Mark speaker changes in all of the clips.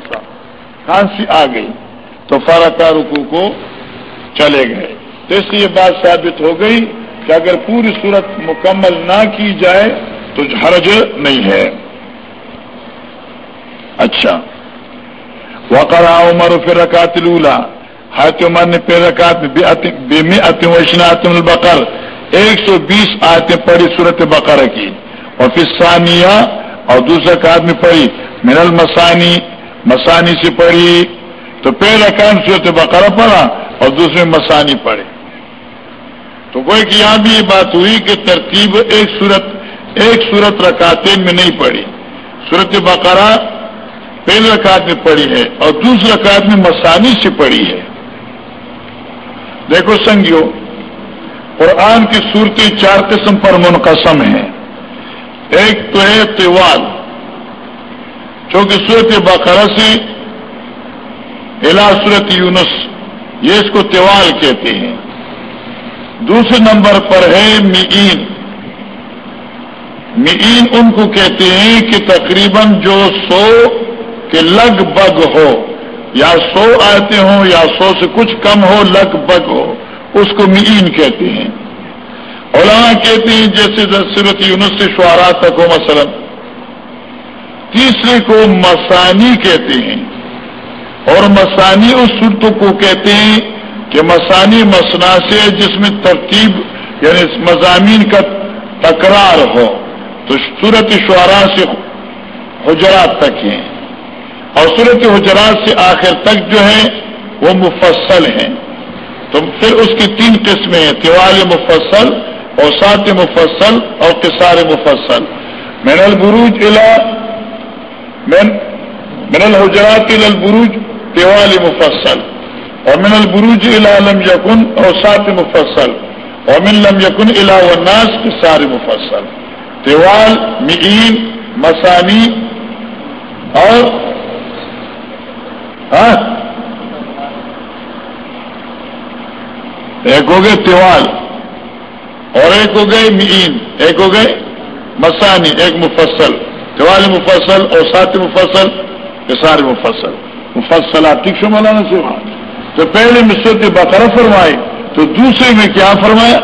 Speaker 1: کھانسی آ گئی۔ تو فارا رکو کو چلے گئے۔ تو اس لیے بات ثابت ہو گئی کہ اگر پوری صورت مکمل نہ کی جائے تو حرج نہیں ہے۔ اچھا۔ وقرا عمر پھر رکعت لولا حت عمر نے پھر رکعت بے میں اتم البقر۔ ایک سو بیس آیتیں پڑھی صورت بقرہ کی۔ اور پھر ثانیہ اور دوسرا کاد میں پڑھی۔ من المسانی مسانی سے پڑھی تو پہلا کام صورت بقرہ پڑھا اور دوسرے مسانی پڑھے۔ تو کوئی کہ یہاں بھی یہ بات ہوئی کہ ترتیب ایک صورت ایک صورت رکاتے میں نہیں پڑی صورت بقرہ پہلے رکعت میں پڑی ہے اور دوسری رکعت میں مسانی سے پڑی ہے۔ دیکھو سنگیو، قرآن کی صورتیں چار قسم پر منقسم ہیں۔ ایک تو ہے تیوال چونکہ صورت بقرہ سے الا صورت یونس، یہ اس کو تیوال کہتے ہیں۔ دوسرے نمبر پر ہے مئین۔ مئین ان کو کہتے ہیں کہ تقریباً جو سو کے لگ بگ ہو، یا سو آتے ہوں یا سو سے کچھ کم ہو، لگ بگ ہو، اس کو مئین کہتے ہیں۔ علماء کہتے ہیں جیسے صرت یونس سے شعرا تک ہو، مثلا۔ تیسرے کو مسانی کہتے ہیں۔ اور مسانی اس صورتوں کو کہتے ہیں کہ مسانی مسنا سے جس میں ترتیب یعنی مضامین کا تکرار ہو۔ تو صورت شعرا سے حجرات تک ہیں۔ اور صورت حجرات سے آخر تک جو ہے وہ مفصل ہیں۔ تو پھر اس کی تین قسمیں ہیں، تیوال مفصل اور سات مفصل اور کسار مفصل۔ من البروج الا من الحجرات البروج تیوال مفصل. اور من البروج لم یقن اور سات مفصل. اور من لم یقن الا وناس کے سارے مفصل. تیوال مین مسانی اور ایک ہو گئے تیوال اور ایک ہو گئے مین ایک ہو گئے مسانی. ایک مفصل. تیوال مفصل اور سات مفصل کے سارے مفصل۔ مفصل آپ ٹھیک سے مولانا سے وہاں تو پہلے میں سوتے بقرہ فرمائی تو دوسرے میں کیا فرمایا؟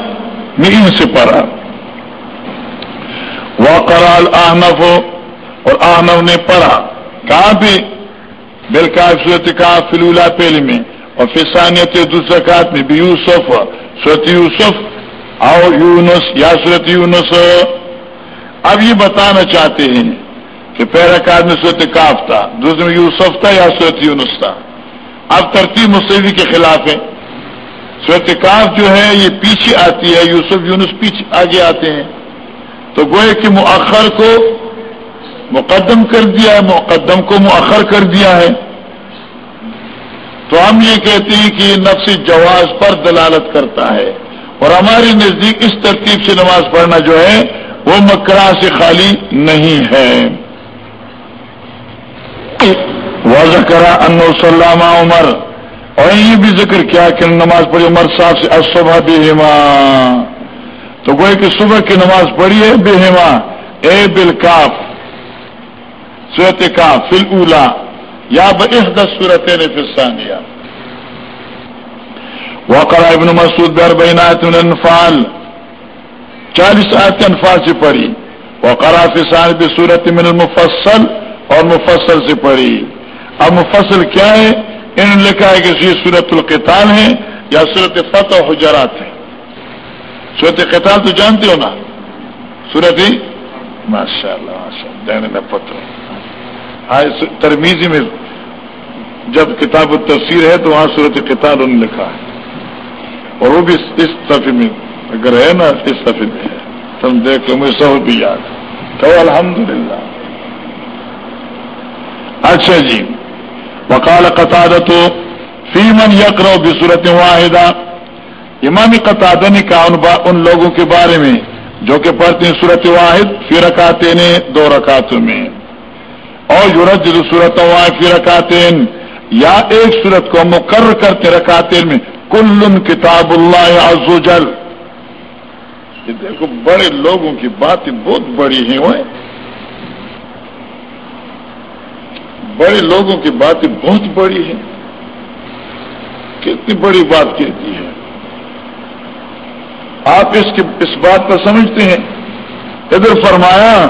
Speaker 1: ان سے پڑھا۔ وہ کرال اور آہنف نے پڑھا۔ کہاں بھی؟ بالکاف صورت کہا فلولا پہلے میں۔ اور فسانیت دوسرے کات میں بھی یوسف، سورت یوسف آؤ یونس، یا سورت یونس۔ اب یہ بتانا چاہتے ہیں کہ پہلا کاد میں سورت کاف تھا، دوسرے میں یوسف تھا یا سورت یونس تھا؟ اب ترتیب مسلم کے خلاف ہے۔ کاف جو ہے، یہ پیچھے آتی ہے، یوسف یونس پیچھے آگے آتے ہیں۔ تو گوئے کہ مؤخر کو مقدم کر دیا ہے، مقدم کو مؤخر کر دیا ہے۔ تو ہم یہ کہتے ہیں کہ یہ نفس جواز پر دلالت کرتا ہے۔ اور ہماری نزدیک اس ترتیب سے نماز پڑھنا جو ہے وہ مکرا سے خالی نہیں ہے۔ واضح کرا ان سلامہ عمر، اور یہ بھی ذکر کیا کہ نماز پڑھی عمر صاحب سے صبح بے تو گوئے کہ صبح کی نماز پڑھی ہے بے اے بل کاف سورت کاف فل اولا یا بس دس صورت نے فرسانیہ وقرا ابن مسعود بر بینات انفال چالیس آیت انفال سے پڑھی۔ وقرا فسان بھی صورت من المفصل اور مفصل سے پڑھی۔ اب مفصل کیا ہے؟ انہوں نے لکھا ہے کہ یہ سورت القتال ہے یا سورت فتح حجرات ہے۔ سورت قتال تو جانتے ہو نا؟ سورت ہی؟ ماشاء اللہ ماشاء اللہ پتہ ہاں، ترمیزی میں جب کتاب التفسیر ہے تو وہاں صورت قتال انہوں نے لکھا ہے۔ اور وہ بھی اس صفحے میں۔ اگر ہے نا اس ہے تم دیکھ لو، مجھے سب بھی یاد کہ الحمد للہ اچھا جی۔ وکال قطع تو فیمن یکرو بھی صورت واحدہ۔ امام قطع نے کہا ان لوگوں کے بارے میں، جو کہ پڑھتے ہیں صورت واحد، فی رکاتے نے دو رکاتوں میں۔ اور یورج صورت واحد، فی رکاتے یا ایک صورت کو مقرر کرتے رکاتے میں۔ کل کتاب اللہ عز و جل۔ دیکھو، بڑے لوگوں کی باتیں بہت بڑی ہیں وہ بڑے لوگوں کی باتیں بہت بڑی ہیں۔ کتنی بڑی بات کہتی ہے۔ آپ اس کی، اس بات پر سمجھتے ہیں۔ ادھر فرمایا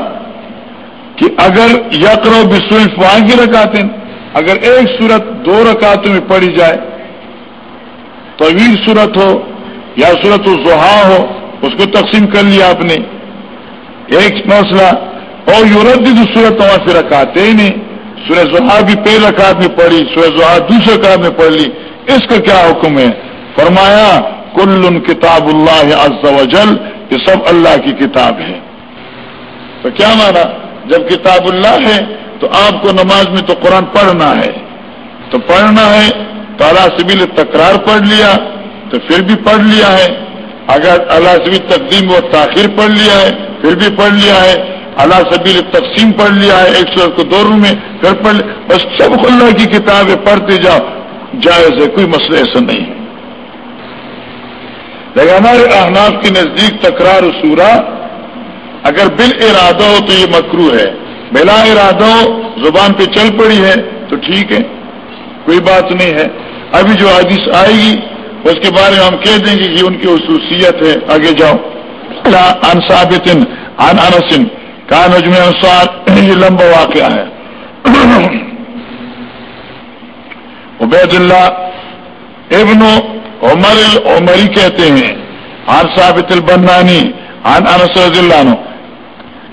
Speaker 1: کہ اگر یقر و بسلف وہاں کی رکاتے اگر ایک صورت دو رکعتوں میں پڑی جائے، طویل صورت ہو یا صورت و زحا ہو اس کو تقسیم کر لیا آپ نے۔ ایک مسئلہ، اور یورپ بھی صورت وہاں سے رکھاتے ہی نہیں سورہ زحا بھی پہلے رکعت میں پڑھی، سورہ زحا دوسرے رکعت میں پڑھ لی۔ اس کا کیا حکم ہے؟ فرمایا، کل کتاب اللہ عز و جل، یہ سب اللہ کی کتاب ہے۔ تو کیا مانا؟ جب کتاب اللہ ہے، تو آپ کو نماز میں تو قرآن پڑھنا ہے۔ تو پڑھنا ہے، تو اللہ سبیل تکرار پڑھ لیا، تو پھر بھی پڑھ لیا ہے۔ اگر اللہ سبیل تقدیم و تاخیر پڑھ لیا ہے، پھر بھی پڑھ لیا ہے۔ اللہ سبیل تقسیم پڑھ لیا ہے، ایک سو کو دو روم میں پھر پڑھ لیا بس سب اللہ کی کتابیں پڑھتے جاؤ، جائز ہے، کوئی مسئلہ ایسا نہیں۔ ہے لیکن ہمارے احناف کے نزدیک تکرار سورا اگر بال ارادہ ہو تو یہ مکرو ہے۔ بلا ارادہ ہو، زبان پہ چل پڑی ہے، تو ٹھیک ہے، کوئی بات نہیں ہے۔ ابھی جو حدیث آئے گی اس کے بارے میں ہم کہہ دیں گے کہ ان کی خصوصیت ہے۔ آگے جاؤ۔ ان ثابت انسن کا نجم انصار، یہ لمبا واقعہ ہے۔ عبید اللہ ابن عمر العمری کہتے ہیں ان ثابت البنانی ان انس رضی اللہ عنہ۔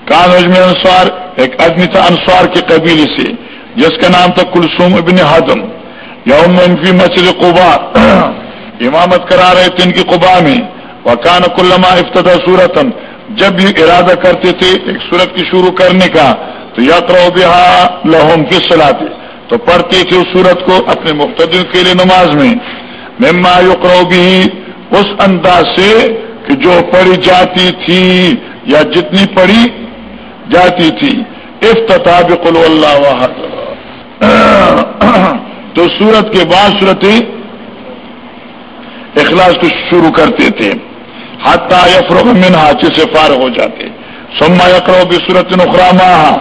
Speaker 1: کان نجم انصار ایک آدمی تھا انصار کے قبیلے سے، جس کا نام تھا کلسوم ابن حدم یوم فی مسجد قبا امامت کرا رہے تھے ان کی قبا میں۔ وکان کلما افتدا صورتن جب یہ ارادہ کرتے تھے ایک صورت کی شروع کرنے کا، تو یاترا بہا لہوم کس سلاتے تو پڑھتے تھے اس صورت کو اپنے مختلف کے لیے نماز میں۔ مما یقرو بھی اس انداز سے کہ جو پڑھی جاتی تھی یا جتنی پڑھی جاتی تھی۔ افتتاب قلو اللہ تو سورت کے بعد صورت اخلاص کو شروع کرتے تھے۔ حتہ یفروغ منہا سے فارغ ہو جاتے۔ سما یقرو بھی صورت نخرامہ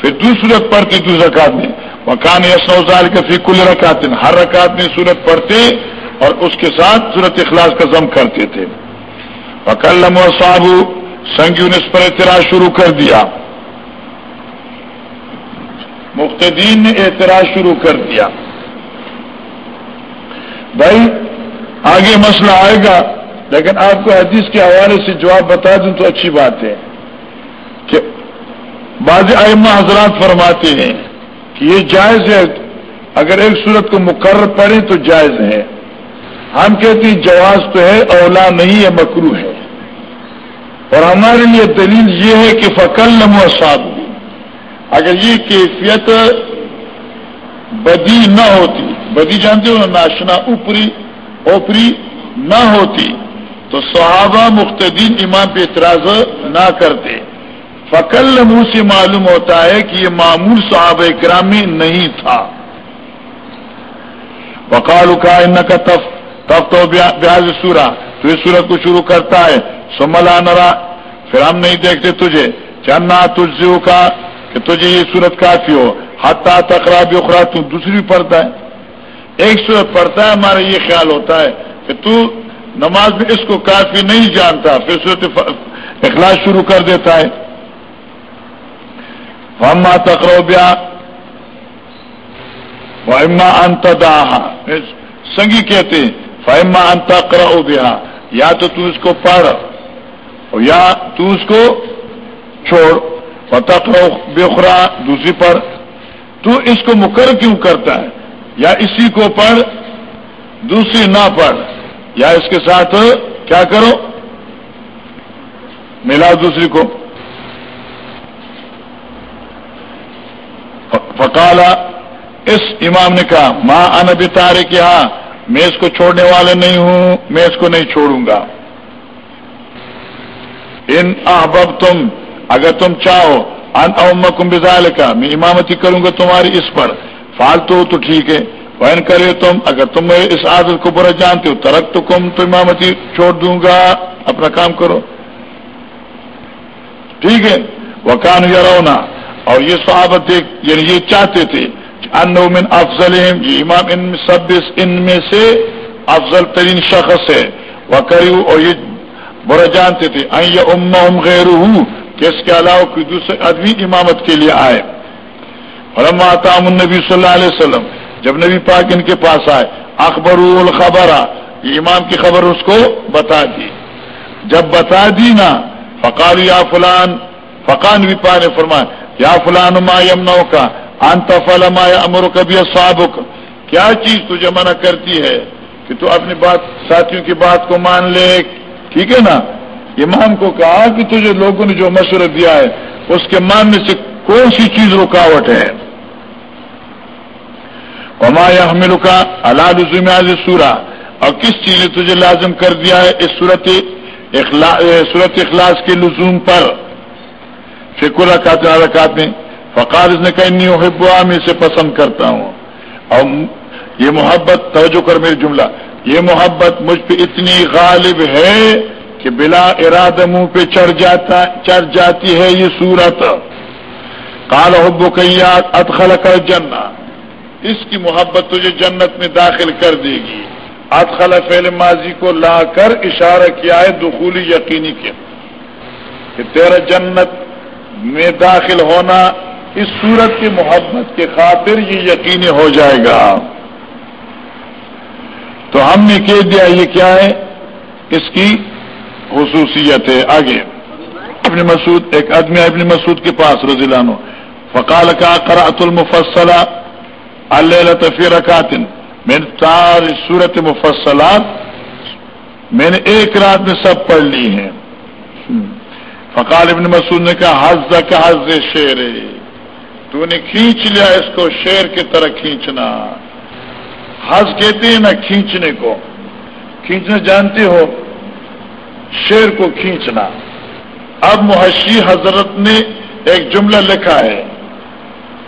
Speaker 1: پھر دوسرت پڑھتی دوسرے رکعت میں۔ مکان یسنوزال کے فی کل رکعت، ہر رکعت میں صورت پڑھتے اور اس کے ساتھ صورت اخلاص کا ضم کرتے تھے۔ وکلم و صابو سنگیوں نے اس پر اعتراض شروع کر دیا۔ مختدین نے اعتراض شروع کر دیا۔ بھائی آگے مسئلہ آئے گا، لیکن آپ کو حدیث کے حوالے سے جواب بتا دوں تو اچھی بات ہے کہ بعض ائمہ حضرات فرماتے ہیں کہ یہ جائز ہے، اگر ایک صورت کو مقرر پڑے تو جائز ہے۔ ہم کہتے ہیں جواز تو ہے، اولا نہیں ہے مکرو ہے۔ اور ہمارے لیے دلیل یہ ہے کہ فقل نمو صاحب اگر یہ کیفیت بدی نہ ہوتی، بدی جانتے ہو، ناشنا اوپری اوپری نہ ہوتی، تو صحابہ مختدین امام پہ اعتراض نہ کرتے۔ فقل منہ سے معلوم ہوتا ہے کہ یہ معمول صحابہ اکرامی نہیں تھا۔ وکال کا ان کا تف تف تو بیاض سورا تو اس سورت کو شروع کرتا ہے۔ سملا نرا۔ پھر ہم نہیں دیکھتے تجھے۔ چنا تجزیوں کا، کہ تجھے یہ صورت کافی ہو۔ حتا تکرا بھی اخرا، تو دوسری پڑھتا ہے۔ ایک صورت پڑھتا ہے، ہمارا یہ خیال ہوتا ہے کہ تو نماز میں اس کو کافی نہیں جانتا، پھر صورت اخلاص شروع کر دیتا ہے۔ اما تکرو بیا فہما انتدا سنگی کہتے فہما انت بیا یا تو تو اس کو پڑھ یا تو اس کو چھوڑ۔ فتح بےخرا دوسری پڑھ۔ تو اس کو مقرر کیوں کرتا ہے؟ یا اسی کو پڑھ، دوسری نہ پڑھ، یا اس کے ساتھ کیا کرو؟ ملا دوسری کو۔ فکالا اس امام نے کہا ماں ان بتارے کہ ہاں میں اس کو چھوڑنے والے نہیں ہوں، میں اس کو نہیں چھوڑوں گا۔ ان احباب تم اگر تم چاہو، ان اومکم بزال کا میں امامتی کروں گا تمہاری اس پر۔ فالتو تو ٹھیک ہے۔ وین کرے تم اگر تم اس عادت کو برا جانتے ہو ترک تو کم تو امامتی چھوڑ دوں گا۔ اپنا کام کرو۔ ٹھیک ہے۔ وہ کان یا اور یہ صحابت یعنی یہ چاہتے تھے من افضل یہ امام ان سب ان میں سے افضل ترین شخص ہے۔ وہ کری اور یہ برا جانتے تھے۔ ام غیر کہ اس کے علاوہ کوئی دوسرے آدمی امامت کے لیے آئے۔ اور النبی صلی اللہ علیہ وسلم، جب نبی پاک ان کے پاس آئے اخبر الخبر یہ امام کی خبر اس کو بتا دی۔ جب بتا دی نا، فقال یا فلان، فقان بھی پا نے فرمایا، یا فلان ما یمنا کا انت فلما امر کبھی صابق کیا چیز تجھے منع کرتی ہے کہ تو اپنی بات، ساتھیوں کی بات کو مان لے؟ ٹھیک ہے نا؟ امام کو کہا کہ تجھے لوگوں نے جو مشورہ دیا ہے، اس کے ماننے سے کون سی چیز رکاوٹ ہے؟ وما حمل کا اللہ لزم سورا اور کس چیز نے تجھے لازم کر دیا ہے اس صورت صورت اخلاص کے لزوم پر؟ فکر رکھات رکھات میں فقار اس نے کہا نہیں ہو میں اسے پسند کرتا ہوں اور یہ محبت، توجہ کر میری جملہ، یہ محبت مجھ پہ اتنی غالب ہے کہ بلا ارادہ منہ پہ چڑھ جاتا، چڑھ جاتی ہے یہ صورت۔ کال حب کیات ادخل کر جنا اس کی محبت تجھے جنت میں داخل کر دے گی۔ ادخل فعل ماضی کو لا کر اشارہ کیا ہے دخولی یقینی کے۔ کہ تیرا جنت میں داخل ہونا اس صورت کی محبت کے خاطر یہ یقینی ہو جائے گا۔ تو ہم نے کہہ دیا یہ کیا ہے؟ اس کی خصوصیت ہے۔ آگے۔ ابن مسعود، ایک آدمی ابن مسعود کے پاس، رضی اللہ عنہ۔ فقال کا قرأت المفصلہ اللہ تفی رکاتن میں نے ساری صورت مفصلات میں نے ایک رات میں سب پڑھ لی ہیں۔ فقال ابن مسعود نے کہا حز کا حز شیر تو نے کھینچ لیا اس کو، شیر کی طرح کھینچنا۔ حز کہتے ہیں نا کھینچنے کو۔ کھینچنا جانتے ہو، شیر کو کھینچنا۔ اب محشی حضرت نے ایک جملہ لکھا ہے۔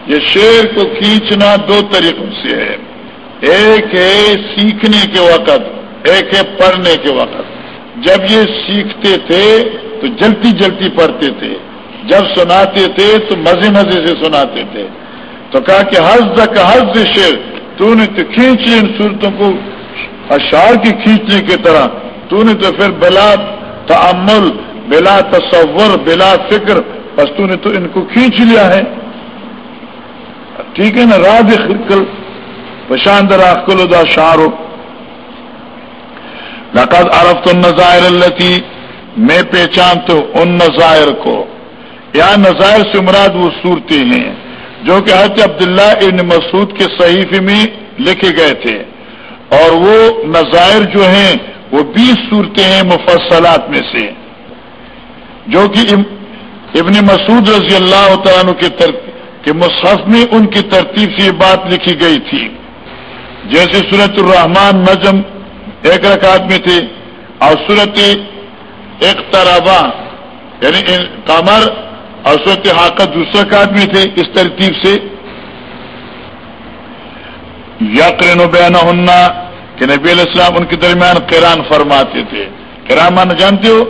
Speaker 1: یہ شیر کو کھینچنا دو طریقوں سے ہے۔ ایک ہے سیکھنے کے وقت، ایک ہے پڑھنے کے وقت۔ جب یہ سیکھتے تھے تو جلدی جلدی پڑھتے تھے۔ جب سناتے تھے تو مزے مزے سے سناتے تھے۔ تو کہا کہ حز کا حز شیر، تو نے تو کھینچ ان صورتوں کو اشار کی کھینچنے کی طرح۔ تو نے تو پھر بلا تعمل بلا تصور، بلا فکر، بس تو نے تو ان کو کھینچ لیا ہے۔ ٹھیک ہے نا؟ راج خرکل پشاند راخل ادا شارو. لقد عرفت النظائر التي میں پہچانتا ہوں، ان نظائر کو۔ یا نظائر سے مراد وہ صورتیں ہیں، جو کہ حضرت عبداللہ ابن مسعود کے صحیفے میں لکھے گئے تھے۔ اور وہ نظائر جو ہیں، وہ بیس صورتیں ہیں مفصلات میں سے۔ جو کہ ابن مسعود رضی اللہ تعالیٰ کے کہ مصحف میں ان کی ترتیب سے یہ بات لکھی گئی تھی۔ جیسے صورت الرحمان نجم ایک رکعت میں تھے اور صورت ایک یعنی کامر اور صورت حاقت دوسرے رکعت میں تھے اس ترتیب سے۔ یا کرین و بیانہ ہننا کہ نبی علیہ السلام ان کے درمیان قیران فرماتے تھے۔ کران مانا جانتے ہو؟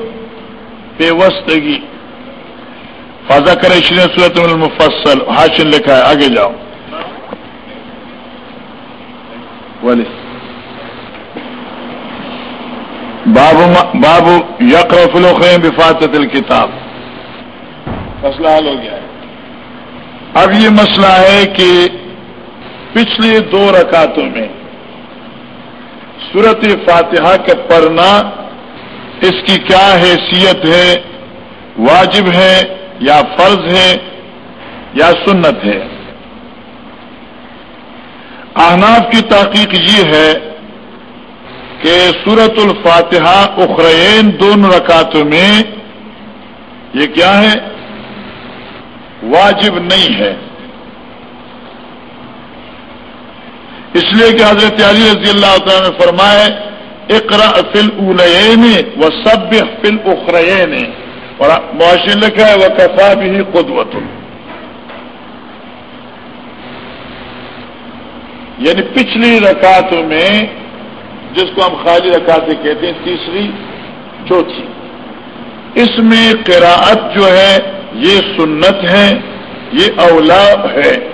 Speaker 1: بے وسطگی فضا کرے شری صورت المفصل. حاشن لکھا ہے. آگے جاؤ. بولے بابو بابو یقر فلوخیم بفاطت الکتاب مسئلہ حل ہو گیا ہے. اب یہ مسئلہ ہے کہ پچھلے دو رکعتوں میں صورت فاتحہ کے پڑھنا اس کی کیا حیثیت ہے؟ واجب ہے یا فرض ہے یا سنت ہے۔ احناف کی تحقیق یہ ہے کہ سورت الفاتحہ اخرین دونوں رکعتوں میں یہ کیا ہے؟ واجب نہیں ہے۔ اس لیے کہ حضرت علی رضی اللہ تعالیٰ نے فرمائے اقرا فل اولین و سب فل اخرین اور معاشر لکھا ہے وہ کفا بھی قدوت یعنی پچھلی رکعتوں میں جس کو ہم خالی رکعتیں کہتے ہیں، تیسری، چوتھی۔ اس میں قراءت جو ہے، یہ سنت ہے، یہ اولا ہے۔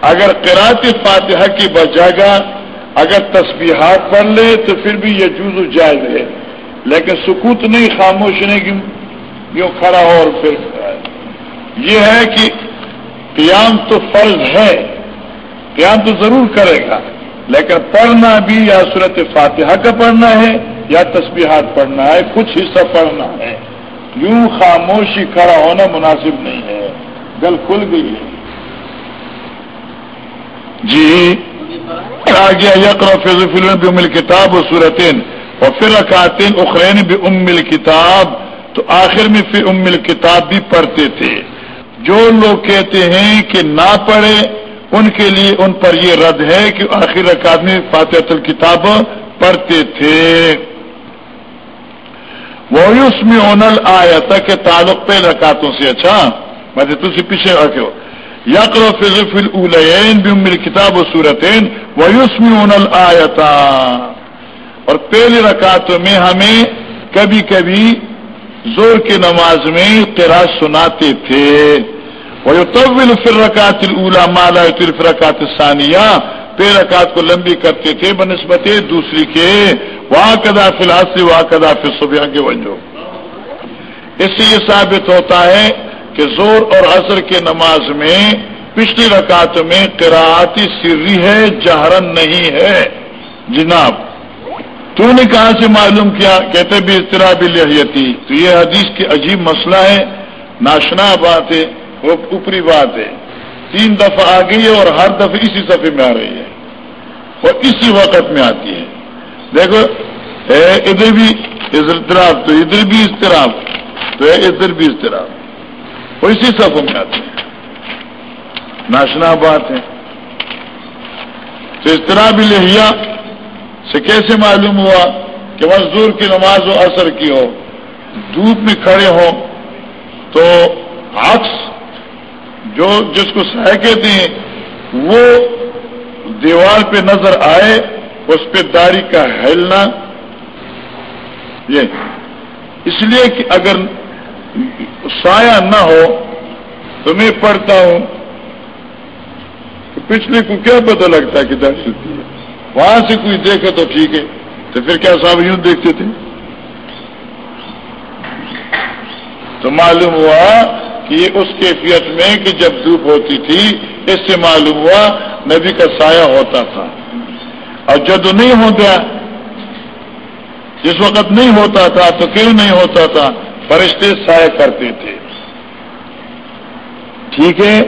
Speaker 1: اگر قرات فاتحہ کی بجگہ اگر تسبیحات پڑھ لے، تو پھر بھی یہ جوز و جائز ہے۔ لیکن سکوت نہیں، خاموش نہیں کہ یوں کھڑا ہو اور پھر یہ ہے کہ قیام تو فرض ہے، قیام تو ضرور کرے گا، لیکن پڑھنا بھی یا صورت فاتحہ کا پڑھنا ہے یا تسبیحات پڑھنا ہے، کچھ حصہ پڑھنا ہے۔ یوں خاموشی کھڑا ہونا مناسب نہیں ہے گل کھل گئی ہے۔ جی۔ آ گیا یقر فض فلم بھی امل کتاب و صورتین اور پھر رکھاتین اخرین بھی امل کتاب تو آخر میں پھر امل کتاب بھی پڑھتے تھے۔ جو لوگ کہتے ہیں کہ نہ پڑھے، ان کے لیے ان پر یہ رد ہے کہ آخر رکعت میں فاتح الکتاب پڑھتے تھے۔ وہ اس میں اونل آیا تھا کہ تعلق پہ رکاتوں سے اچھا میں تجھے پیچھے رکھے ہو یقر فضف الین بھی میری کتاب و صورتین وہ اس میں اونل آیا تھا اور پہلی رکعتوں میں ہمیں کبھی کبھی زور کی نماز میں تیرا سناتے تھے۔ وہ طول فر رکعت الا مالا فر رکعت ثانیہ پہ رکعت کو لمبی کرتے تھے، بنسبت دوسری کے وہاں کدا فی الحال سے وہاں کدا فی صبح کے ونجو اس سے یہ ثابت ہوتا ہے کہ زور اور عصر کے نماز میں پچھلی رکعت میں قراعتی سری ہے، جہرن نہیں ہے۔ جناب تو نے کہاں سے معلوم کیا؟ کہتے بھی اضطراب لہیتی تو یہ حدیث کی عجیب مسئلہ ہے، ناشنا بات ہے، وہ اوپری بات ہے۔ تین دفعہ آ گئی ہے اور ہر دفعہ اسی صفحے میں آ رہی ہے۔ اور اسی وقت میں آتی ہے۔ دیکھو ادھر بھی اضطراب تو ادھر بھی اضطراب، تو ادھر بھی اضطراب۔ وہ اسی صفحے میں آتی ہے۔ ناشنا بات ہے۔ تو اضطراب لہیا سے کیسے معلوم ہوا کہ مزدور کی نماز و اثر کی ہو؟ دھوپ میں کھڑے ہو تو عکس جو جس کو سہ کہتے ہیں، وہ دیوار پہ نظر آئے، اس پہ داڑھی کا ہلنا یہ۔ اس لیے کہ اگر سایہ نہ ہو تو میں پڑھتا ہوں۔ پچھلے کو کیا پتہ لگتا ہے کہ داڑھی ہوتی ہے؟ وہاں سے کوئی دیکھے تو ٹھیک ہے۔ تو پھر کیا صاحب یوں دیکھتے تھے؟ تو معلوم ہوا کہ یہ اس کیفیت میں کہ جب دھوپ ہوتی تھی، اس سے معلوم ہوا نبی کا سایہ ہوتا تھا۔ اور جب نہیں ہوتا، جس وقت نہیں ہوتا تھا تو کیوں نہیں ہوتا تھا؟ فرشتے سایہ کرتے تھے۔ ٹھیک ہے؟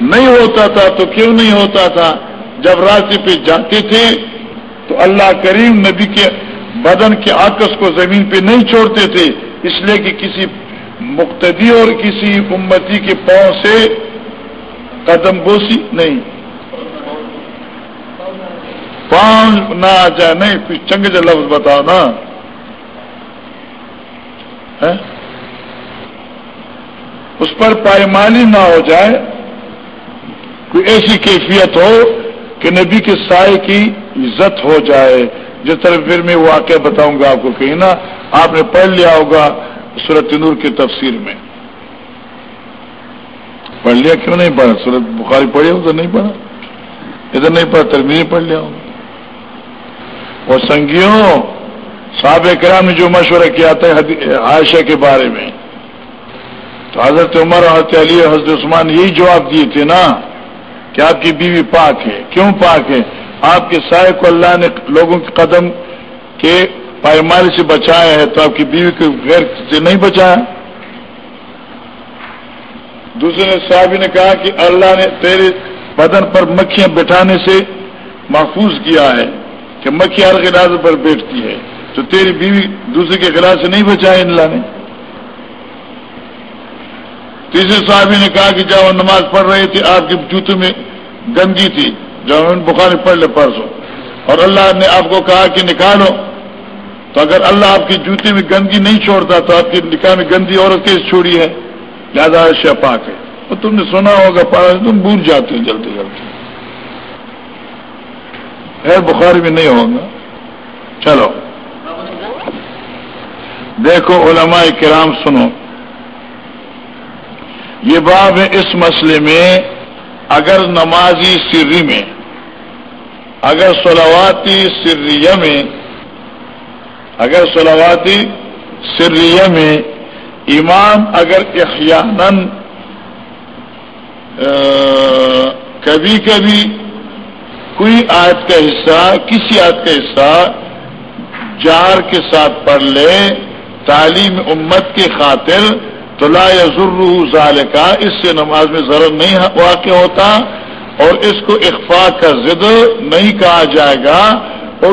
Speaker 1: نہیں ہوتا تھا تو کیوں نہیں ہوتا تھا؟ جب راستے پہ جاتے تھے تو اللہ کریم نبی کے بدن کے آکس کو زمین پہ نہیں چھوڑتے تھے، اس لیے کہ کسی مقتدی اور کسی امتی کے پاؤں سے قدم بوسی نہیں۔ پاؤں نہ آ جائے، نہیں کچھ چنگ جو لفظ بتاؤ نا ہاں؟ اس پر پائمانی نہ ہو جائے، کوئی ایسی کیفیت ہو کہ نبی کے سائے کی عزت ہو جائے۔ جس طرح پھر میں واقعہ بتاؤں گا آپ کو کہیں نا، آپ نے پڑھ لیا ہوگا سورت نور کی تفسیر میں۔ پڑھ لیا کیوں نہیں پڑھا؟ سورت بخاری پڑھی ہو تو نہیں پڑھا۔ ادھر نہیں پڑھا ترمیم پڑھ لیا ہوگا اور سنگیوں صاحب کرام نے جو مشورہ کیا تھا عائشہ کے بارے میں۔ تو حضرت عمر حضرت علی حضرت عثمان یہی جواب دیے تھے نا۔ کہ آپ کی بیوی پاک ہے۔ کیوں پاک ہے؟ آپ کے سائے کو اللہ نے لوگوں کے قدم کے پائمال سے بچایا ہے تو آپ کی بیوی کو غیر سے نہیں بچایا؟ دوسرے نے صاحب نے کہا کہ اللہ نے تیرے بدن پر مکھیاں بٹھانے سے محفوظ کیا ہے کہ مکھی ہر خلاف پر بیٹھتی ہے۔ تو تیری بیوی دوسرے کے خلاف سے نہیں بچایا اللہ نے؟ تیسرے صاحبی نے کہا کہ جب وہ نماز پڑھ رہے تھے، آپ کے جوتے میں گندگی تھی۔ جب ہم بخاری پڑھ لے پرسوں اور اللہ نے آپ کو کہا کہ نکالو۔ تو اگر اللہ آپ کے جوتے میں گندگی نہیں چھوڑتا، تو آپ کے نکاح میں گندی عورت کیس چھوڑی ہے۔ لہٰذا شہ پاک ہے۔ اور تم نے سنا ہوگا پڑھا تم بھول جاتے ہو جلدی جلدی۔ ہے بخاری میں نہیں ہوگا۔ چلو۔ دیکھو، علماء کرام سنو۔ یہ باب ہے اس مسئلے میں اگر نمازی سری میں، اگر سلواتی سریہ میں، اگر سلواتی سریہ میں امام اگر احیانن کبھی کبھی کوئی آیت کا حصہ، کسی آیت کا حصہ جار کے ساتھ پڑھ لے، تعلیم امت کی خاطر تو لا یزر ذالکا، اس سے نماز میں ضرور نہیں واقع ہوتا اور اس کو اخفا کا ضد نہیں کہا جائے گا اور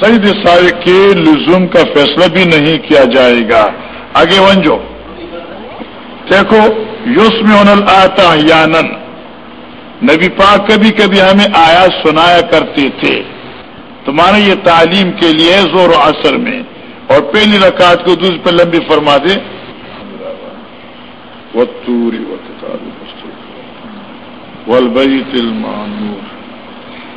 Speaker 1: سعید سارے کے لزوم کا فیصلہ بھی نہیں کیا جائے گا۔ آگے ونجو۔ دیکھو یوس میں آتا یانن نبی پاک کبھی کبھی ہمیں آیا سنایا کرتے تھے۔ تمہارے یہ تعلیم کے لیے زور و اثر میں۔ اور پہلی رکعت کو دوسری پہ لمبی فرما دے وطوری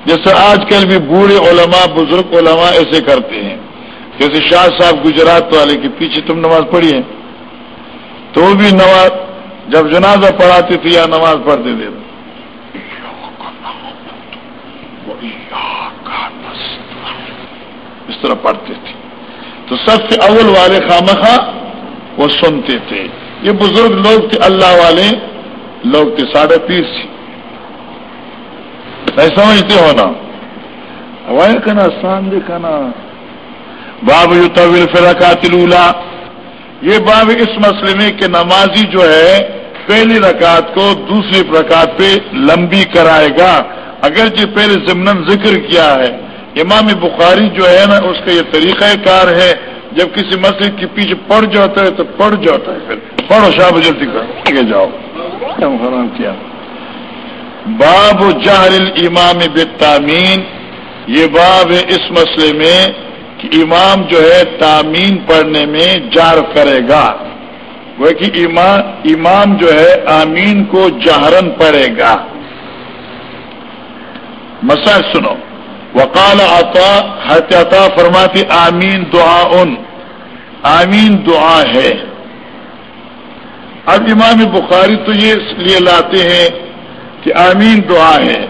Speaker 1: جیسے آج کل بھی بوڑھے علماء، بزرگ علماء ایسے کرتے ہیں۔ جیسے شاہ صاحب گجرات والے کے پیچھے تم نماز پڑھی ہے تو وہ بھی نماز جب جنازہ پڑھاتی تھی یا نماز پڑھتے تھے؟ اس طرح پڑھتے تھے۔ تو سب سے اول والے خامخا وہ سنتے تھے۔ یہ بزرگ لوگ تھے اللہ والے، لوگ تھے ساڑھے تیس نہیں سمجھتے ہو نا کہنا، سان دکھانا باب یو طویل فرقات یہ باب اس مسئلے میں کہ نمازی جو ہے، پہلی رکعت کو دوسری رکعت پہ لمبی کرائے گا۔ اگر جی پہلے ضمن ذکر کیا ہے، امام بخاری جو ہے نا، اس کا یہ طریقہ کار ہے۔ جب کسی مسجد کے پیچھے پڑ جاتا ہے تو پڑ جاتا ہے پھر۔ پڑھو شاہ جلدی کر جاؤ۔ حرام کیا۔ باب جہر امام بتامین یہ باب ہے اس مسئلے میں کہ امام جو ہے تعمین پڑھنے میں جار کرے گا۔ وہ کہ امام جو ہے آمین کو جہرن پڑے گا۔ مسائل سنو۔ وقال عطا حت عطا فرماتی، آمین دعا ان آمین، دعا ہے. اب امام بخاری تو یہ اس لیے لاتے ہیں کہ آمین، دعا ہے.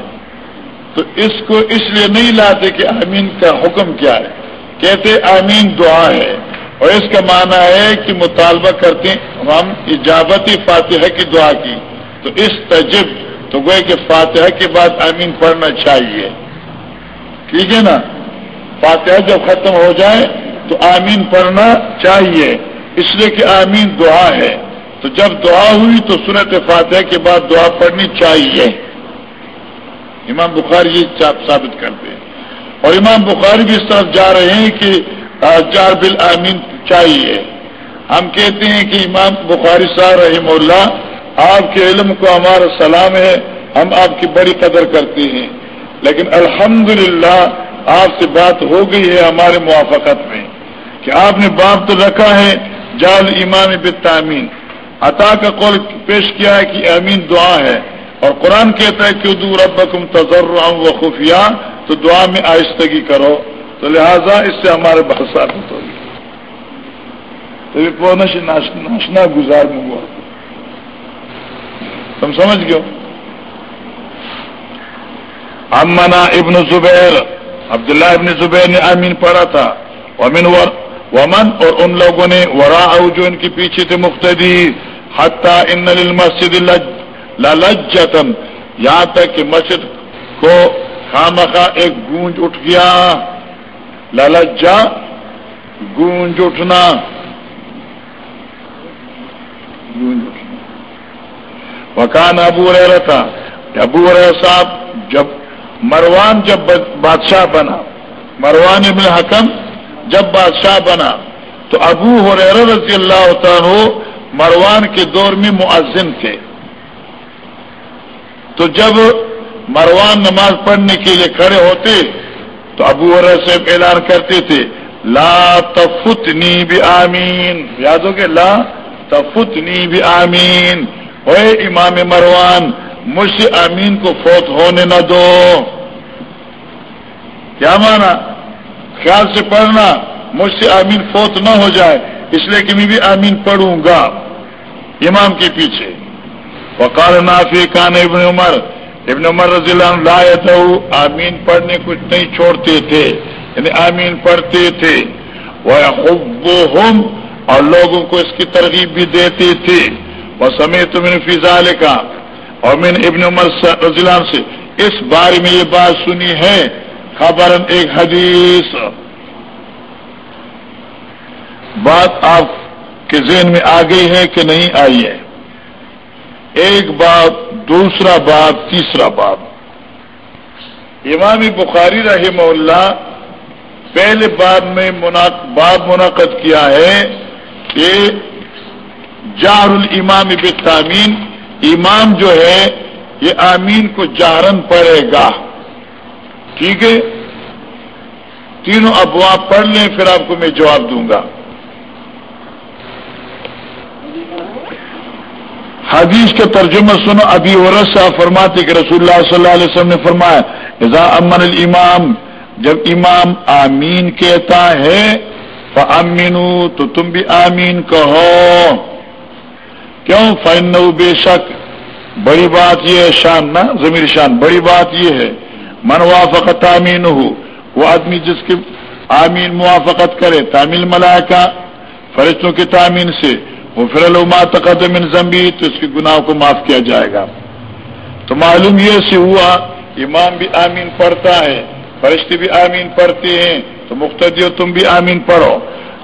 Speaker 1: تو اس کو اس لیے نہیں لاتے کہ آمین کا حکم کیا ہے. کہتے آمین، دعا ہے. اور اس کا معنی ہے کہ مطالبہ کرتے ہم اجابتی فاتحہ کی دعا کی. تو اس تجب، تو گوئے کہ فاتحہ کے بعد آمین پڑھنا چاہیے. ٹھیک ہے نا؟ فاتحہ جب ختم ہو جائے تو آمین پڑھنا چاہیے۔ اس لیے کہ آمین دعا ہے۔ تو جب دعا ہوئی تو سنت فاتحہ کے بعد دعا پڑھنی چاہیے۔ امام بخاری یہ ثابت کرتے ہیں۔ اور امام بخاری بھی اس طرف جا رہے ہیں کہ جار بل آمین چاہیے۔ ہم کہتے ہیں کہ امام بخاری صاحب رحم اللہ، آپ کے علم کو ہمارا سلام ہے، ہم آپ کی بڑی قدر کرتے ہیں۔ لیکن الحمدللہ آپ سے بات ہو گئی ہے ہمارے موافقت میں کہ آپ نے باپ تو رکھا ہے جال امام بتامین عطا کا قول پیش کیا ہے کہ امین دعا ہے۔ اور قرآن کہتا ہے کہ دور ربکم تذر و خفیہ تو دعا میں آہستگی کرو۔ تو لہذا اس سے ہمارے بحث ثابت ہوگی تو یہ پونش ناشنا گزار میں ہوا۔ تم سمجھ گئے امنا ابن زبیر، عبداللہ ابن زبیر نے امین پڑھا تھا۔ ومن ومن اور ان لوگوں نے ورا جو ان کے پیچھے تھے مختدی حتہ ان مسجد لجتن یہاں تک کہ مسجد کو خامخا ایک گونج اٹھ گیا۔ لالجا گونج اٹھنا۔ گونج اٹھنا۔ وکان ابو رہ تھا۔ ابو رہ صاحب جب مروان جب بادشاہ بنا، مروان ابن حکم جب بادشاہ بنا، تو ابو ہو رضی اللہ عنہ مروان کے دور میں معذن تھے۔ تو جب مروان نماز پڑھنے کے لیے کھڑے ہوتے، تو ابو سے اعلان کرتے تھے، لا تفتنی بھی آمین۔ یاد ہو کہ لا تفتنی بھی آمین۔ ہوئے امام مروان مجھ سے آمین کو فوت ہونے نہ دو۔ کیا مانا؟ خیال سے پڑھنا، مجھ سے آمین فوت نہ ہو جائے، اس لیے کہ میں بھی آمین پڑھوں گا۔ امام کے پیچھے۔ وقال نافی کان ابن عمر۔ ابن عمر رضی اللہ عنہ لا آمین پڑھنے کچھ نہیں چھوڑتے تھے یعنی آمین پڑھتے تھے۔ وہ اور لوگوں کو اس کی ترغیب بھی دیتے تھے۔ وہ سمیت من فضال کا اور میں نے ابن عمر رضی اللہ عنہ سے اس بارے میں یہ بات سنی ہے خبر ایک حدیث۔ بات آپ کے ذہن میں آ گئی ہے کہ نہیں آئی ہے۔ ایک بات، دوسرا بات، تیسرا بات امامی بخاری رحمہ اللہ پہلے باب میں باب منعقد کیا ہے کہ جار الامام بالتامین امام جو ہے، یہ آمین کو جارن پڑے گا۔ ٹھیک ہے؟ تینوں ابواب پڑھ لیں، پھر آپ کو میں جواب دوں گا۔ حدیث کے ترجمہ سنو ابھی عورت صاحب فرماتے کہ رسول اللہ صلی اللہ علیہ وسلم نے فرمایا، اذا امن الامام، جب امام آمین کہتا ہے تو تم بھی آمین کہو۔ کیوں؟ فن بے شک بڑی بات یہ ہے شان، نا؟ ضمیر شان۔ بڑی بات یہ ہے، من وافقت آمین ہو وہ آدمی جس کی آمین موافقت کرے تامل ملائکہ، فرشتوں کی تعمین سے وہ فر ما تقدم من زمبی تو اس کے گناہوں کو معاف کیا جائے گا۔ تو معلوم یہ سے ہوا امام بھی آمین پڑھتا ہے، فرشتے بھی آمین پڑھتے ہیں، تو مختدی تم بھی آمین پڑھو۔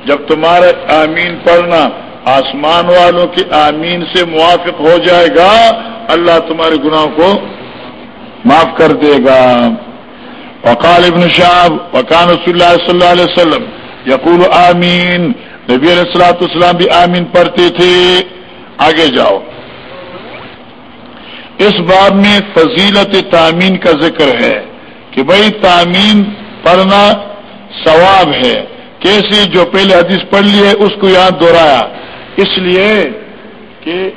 Speaker 1: جب تمہارا آمین پڑھنا آسمان والوں کی آمین سے موافق ہو جائے گا، اللہ تمہارے گناہوں کو معاف کر دے گا۔ وقال ابن شاب وقان رسول اللہ صلی اللہ علیہ وسلم، یقول آمین۔ نبی علیہ السلاۃ السلام بھی آمین پڑھتے تھے۔ آگے جاؤ۔ اس باب میں فضیلت تعمین کا ذکر ہے کہ بھائی تعمین پڑھنا ثواب ہے۔ کیسے؟ جو پہلے حدیث پڑھ لی ہے، اس کو یہاں دوہرایا اس لیے کہ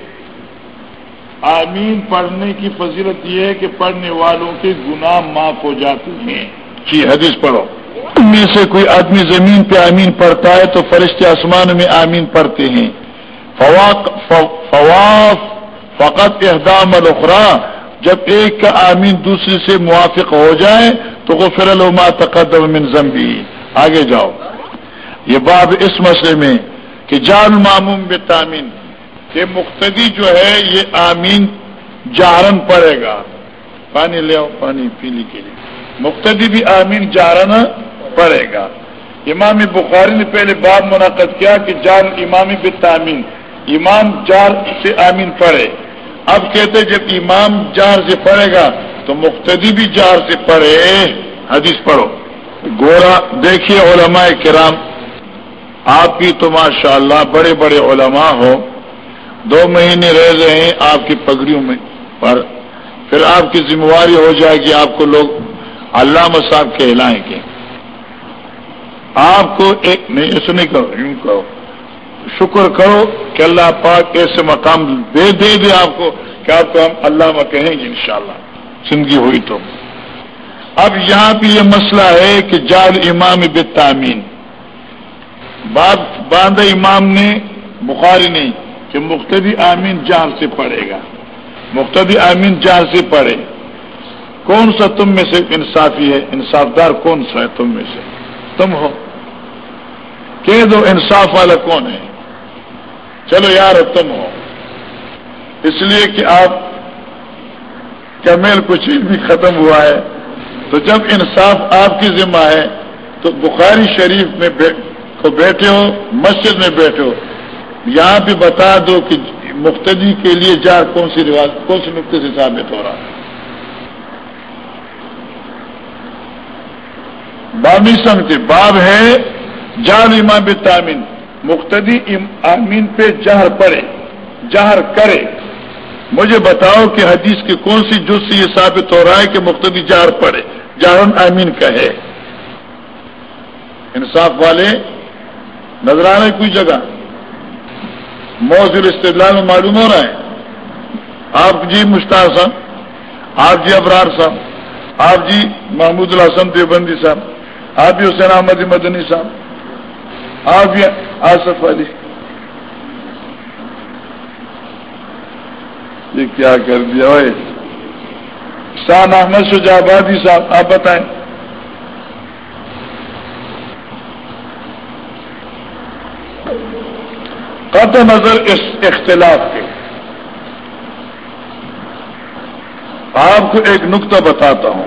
Speaker 1: آمین پڑھنے کی فضیلت یہ ہے کہ پڑھنے والوں کے گناہ معاف ہو جاتے ہیں۔ جی حدیث پڑھو۔ ان میں سے کوئی آدمی زمین پہ آمین پڑھتا ہے تو فرشتے آسمان میں آمین پڑھتے ہیں۔ فواف فقط احدام الخرا جب ایک کا آمین دوسرے سے موافق ہو جائے تو وہ فر الما تقدم من زمبی آگے جاؤ۔ یہ باب اس مسئلے میں کہ جان معموم بے کہ مقتدی جو ہے یہ آمین جارن پڑے گا۔ پانی لے آؤ، پانی پینے کے لیے۔ مقتدی بھی آمین جارن پڑے گا۔ امام بخاری نے پہلے باب منعقد کیا کہ جار امامی بے امام جار سے آمین پڑھے اب کہتے جب امام جار سے پڑھے گا تو مقتدی بھی جار سے پڑھے حدیث پڑھو۔ گورا، دیکھیے علماء کرام آپ کی تو ماشاء اللہ بڑے بڑے علماء ہو دو مہینے رہ رہے ہیں آپ کی پگڑیوں میں، پر پھر آپ کی ذمہ داری ہو جائے گی، آپ کو لوگ علامہ صاحب کہلائیں گے۔ آپ کو ایک نہیں ایسے نہیں کرو یوں کرو شکر کرو کہ اللہ پاک ایسے مقام دے دے دے آپ کو کہ آپ کو ہم علامہ کہیں گے انشاءاللہ۔ زندگی ہوئی تو۔ اب یہاں پہ یہ مسئلہ ہے کہ جال امام بتامین باندھ امام نے بخاری نہیں کہ مختبی آمین جال سے پڑھے گا۔ مختبی آمین جال سے پڑھے۔ کون سا تم میں سے انصافی ہے؟ انصاف دار کون سا ہے تم میں سے؟ تم ہو۔ کہہ دو انصاف والا کون ہے؟ چلو یار تم ہو۔ اس لیے کہ آپ کا میل کچھ بھی ختم ہوا ہے۔ تو جب انصاف آپ کی ذمہ ہے، تو بخاری شریف میں کو بیٹھے ہو مسجد میں بیٹھے ہو یہاں بھی بتا دو کہ مختدی کے لیے جار کون سی رواج، کون سی نقطے سے ثابت ہو رہا ہے؟ بامی سمجھے باب ہے، جان امام تامین مختدی آمین پہ جہر پڑے جہر کرے۔ مجھے بتاؤ کہ حدیث کی کون سی جز سے یہ ثابت ہو رہا ہے کہ مختدی جہر پڑے جہرن آمین کا ہے انصاف والے نظر آ رہے کوئی جگہ۔ موضوع استدلال میں معلوم ہو رہا ہے۔ آپ جی مشتاق صاحب، آپ جی ابرار صاحب، آپ جی محمود الحسن دیوبندی صاحب، آپ بھی حسین احمد مدنی صاحب، آپ بھی آصف علی۔ یہ کیا کر دیا بھائی شان احمد شجابادی صاحب، آپ بتائیں۔ قطع نظر اس اختلاف کے۔ آپ کو ایک نقطہ بتاتا ہوں۔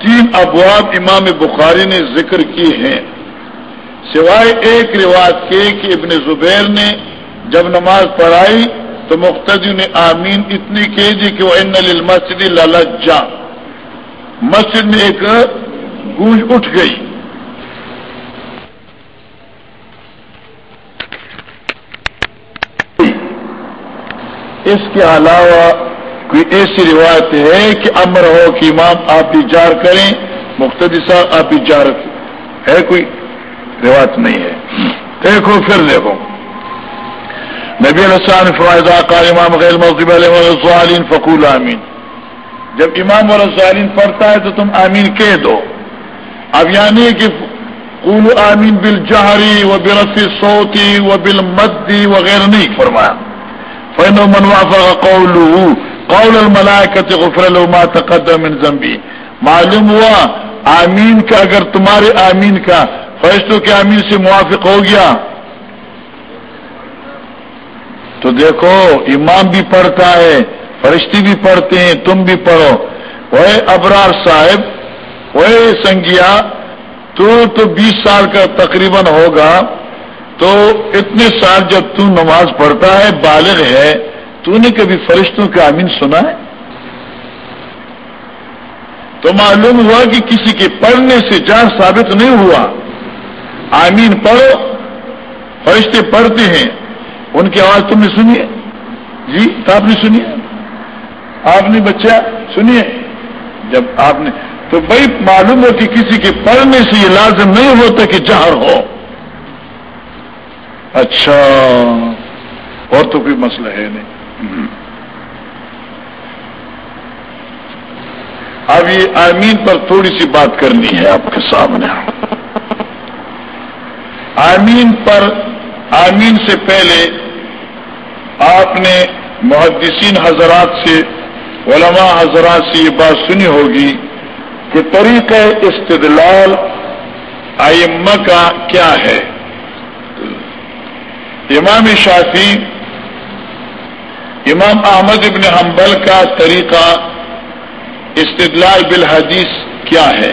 Speaker 1: تین ابواب امام بخاری نے ذکر کی ہیں۔ سوائے ایک روایت کے کہ ابن زبیر نے جب نماز پڑھائی تو مختدی نے آمین اتنی کی جی کہ وہ ان مسجد لالجا مسجد میں ایک گونج اٹھ گئی۔ اس کے علاوہ کوئی ایسی روایت ہے کہ امر ہو کہ امام آپ اجار کریں مختدی صاحب آپ اجار ہے کوئی روایت نہیں ہے۔ دیکھو، پھر دیکھو۔ نبی السلام فوائدہ قال امام غیر مغضب علیہ فقول آمین. جب امام اور پڑھتا ہے تو تم آمین کہہ دو۔ اب یعنی کہ قول آمین بالجہری و برفی سوتی و بالمدی وغیرہ نہیں فرمایا۔ فین و منوافا قول قول الملائکت غفر له ما تقدم من ذنبی معلوم ہوا، آمین کا، اگر تمہارے آمین کا فرشتوں کے آمین سے موافق ہو گیا، تو دیکھو امام بھی پڑھتا ہے فرشتی بھی پڑھتے ہیں، تم بھی پڑھو۔ وہ ابرار صاحب وہ سنگیا، تو تو بیس سال کا تقریباً ہوگا تو اتنے سال جب تو نماز پڑھتا ہے، بالغ ہے، تو نے کبھی فرشتوں کے آمین سنا ہے؟ تو معلوم ہوا کہ کسی کے پڑھنے سے جان ثابت نہیں ہوا۔ آمین پڑھو، فرشتے پڑھتے ہیں۔ ان کی آواز تم نے سنی ہے؟ جی تو آپ نے سنی ہے؟ آپ نے بچہ سنیے جب آپ نے، تو بھائی معلوم ہو کہ کسی کے پڑھنے سے یہ لازم نہیں ہوتا کہ جہر ہو۔ اچھا اور تو کوئی مسئلہ ہے نہیں۔ اب یہ آمین پر تھوڑی سی بات کرنی ہے آپ کے سامنے۔ آمین پر، آمین سے پہلے آپ نے محدثین حضرات سے، علماء حضرات سے یہ بات سنی ہوگی کہ طریقہ استدلال آئمہ کا کیا ہے۔ امام شافی امام احمد ابن حنبل کا طریقہ استدلال بالحدیث کیا ہے؟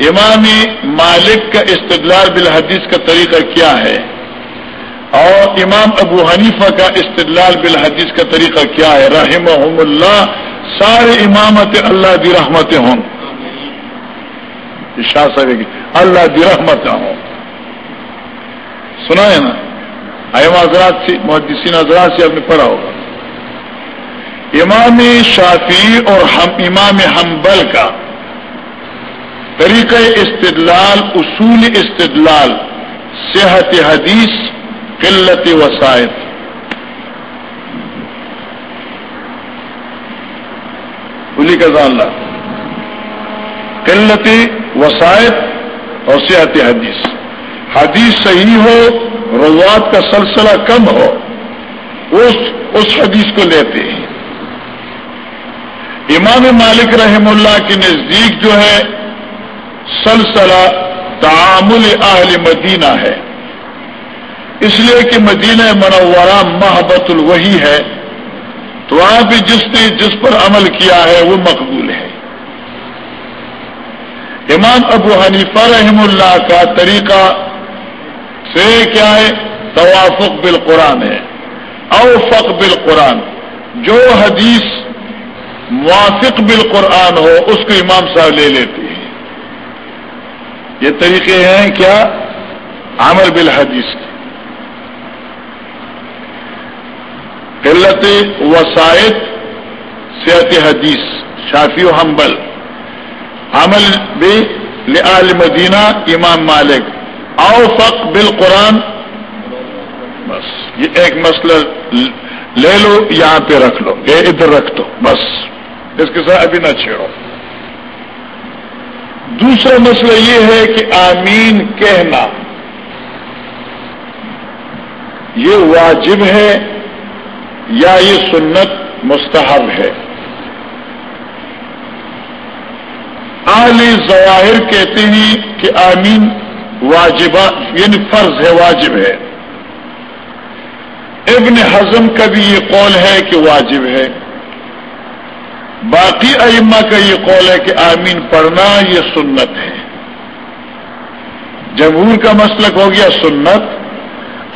Speaker 1: امام مالک کا استدلال بالحدیث کا طریقہ کیا ہے؟ اور امام ابو حنیفہ کا استدلال بالحدیث کا طریقہ کیا ہے؟ رحم اللہ، سارے امامت اللہ دی رحمت ہوں۔ شاہ صاحب، اللہ دی رحمت ہوں۔ سنا ہے نا؟ ایم حضرات سے محدثین حضرات سے آپ نے پڑھا ہوگا امام شافی اور ہم امام حنبل کا طریقہ استدلال اصول استدلال صحت حدیث قلت وسائط بلی کا ضاللہ قلت وسائط اور صحت حدیث حدیث صحیح ہو روات کا سلسلہ کم ہو، اس اس حدیث کو لیتے ہیں۔ امام مالک رحم اللہ کے نزدیک جو ہے، سلسلہ تعامل اہل مدینہ ہے۔ اس لیے کہ مدینہ منورہ محبت الوحی ہے، تو آپ بھی جس نے جس پر عمل کیا ہے، وہ مقبول ہے۔ امام ابو حنیفہ رحم اللہ کا طریقہ سے کیا ہے؟ توافق بالقرآن ہے۔ اوفق بالقرآن۔ جو حدیث موافق بالقرآن ہو، اس کو امام صاحب لے لیتے ہیں۔ یہ طریقے ہیں کیا؟ عمل بالحدیث۔ کے قلت وسائد صحت حدیث شافی و حنبل۔ عمل بھی مدینہ، امام مالک۔ او فق بالقرآن. بس. یہ ایک مسئلہ لے لو، یہاں پہ رکھ لو، یہ ادھر رکھ دو، بس. اس کے ساتھ ابھی نہ چھیڑو. دوسرا مسئلہ یہ ہے کہ آمین کہنا. یہ واجب ہے یا یہ سنت مستحب ہے؟ اعلی ظواہر کہتے ہیں کہ آمین واجبہ یعنی فرض ہے، واجب ہے۔ ابن حزم کا بھی یہ قول ہے کہ واجب ہے۔ باقی ائمہ کا یہ قول ہے کہ آمین پڑھنا یہ سنت ہے۔ جمہور کا مسلک ہو گیا سنت،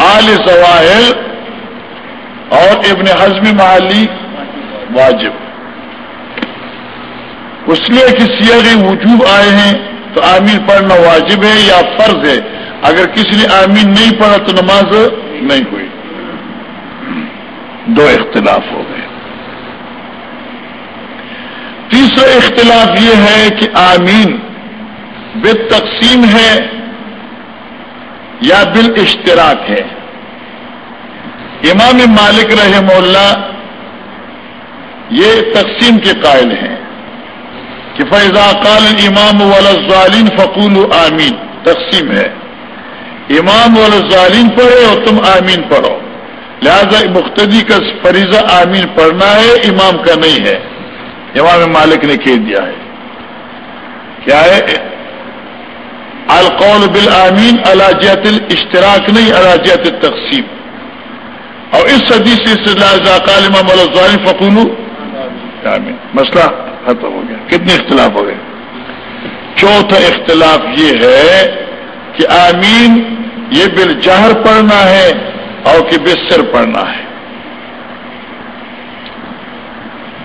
Speaker 1: آل ظواہر اور ابن حزم معلی واجب۔ اس لیے کہ سیاغ وجوب آئے ہیں۔ تو آمین پڑھنا واجب ہے یا فرض ہے؟ اگر کسی نے آمین نہیں پڑھا تو نماز نہیں ہوئی۔ دو اختلاف ہو گئے۔ تیسرا اختلاف یہ ہے کہ آمین بے تقسیم ہے یا بال اشتراک ہے۔ امام مالک رحم اللہ یہ تقسیم کے قائل ہیں۔ کہ فیضا قال امام والین فقول آمین تقسیم ہے۔ امام والظالین پڑھے اور تم آمین پڑھو۔ لہذا مختدی کا فریضہ آمین پڑھنا ہے، امام کا نہیں ہے۔ امام مالک نے کہہ دیا ہے۔ کیا ہے؟ القول بالآمین الاجیت الاشتراک نہیں الاجیت تقسیم اور اس حدیث سے لہذا قال امام والظالین فقول آمین۔ مسئلہ ختم ہو گیا۔ کتنے اختلاف ہو گئے؟ چوتھا اختلاف یہ ہے کہ آمین یہ بل جہر پڑھنا ہے اور کہ بسر پڑھنا ہے۔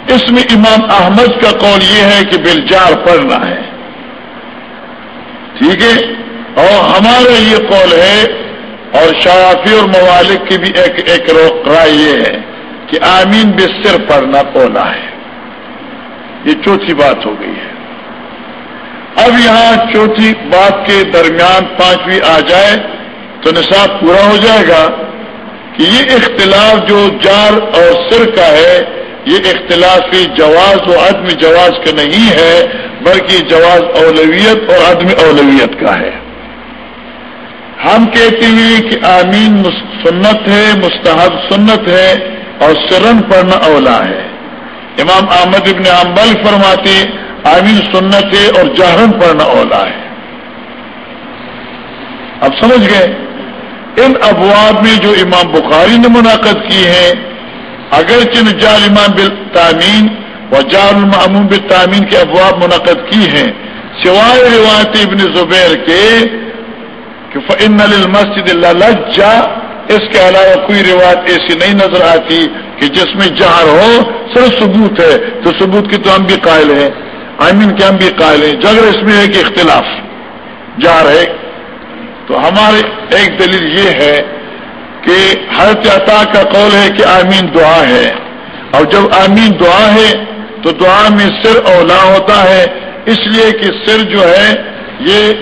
Speaker 1: اس میں امام احمد کا قول یہ ہے کہ بل جار پڑھنا ہے۔ ٹھیک ہے؟ اور ہمارا یہ قول ہے اور شافی اور موالک کی بھی ایک ایک رائے یہ ہے کہ آمین بسر پڑھنا پولا ہے۔ یہ چوتھی بات ہو گئی ہے۔ اب یہاں چوتھی بات کے درمیان پانچویں آ جائے تو نصاب پورا ہو جائے گا کہ یہ اختلاف جو جار اور سر کا ہے، یہ اختلافی جواز و عدم جواز کا نہیں ہے، بلکہ جواز اولویت اور عدم اولویت کا ہے۔ ہم کہتے ہیں کہ آمین سنت ہے، مستحب سنت ہے اور سرن پڑھنا اولا ہے۔ امام احمد ابن امبل فرماتے آمین سنت ہے اور جہرن پڑھنا اولا ہے۔ اب سمجھ گئے؟ ان ابواب میں جو امام بخاری نے منعقد کی ہیں، اگرچہ جال امام بل تعمین و جال المعموم بل تعمین کے ابواب منعقد کی ہیں، سوائے روایت ابن زبیر کے کہ فن المسد اللہ اس کے علاوہ کوئی روایت ایسی نہیں نظر آتی کہ جس میں جہر ہو، صرف ثبوت ہے۔ تو ثبوت کی تو ہم بھی قائل ہیں۔ آئمین کے ہم بھی قائل ہیں۔ جگر اس میں ہے کہ اختلاف۔ جہر ہے۔ تو ہمارے ایک دلیل یہ ہے کہ حضرت عطا کا قول ہے کہ آمین دعا ہے۔ اور جب آمین دعا ہے، تو دعا میں سر اولا ہوتا ہے۔ اس لیے کہ سر جو ہے، یہ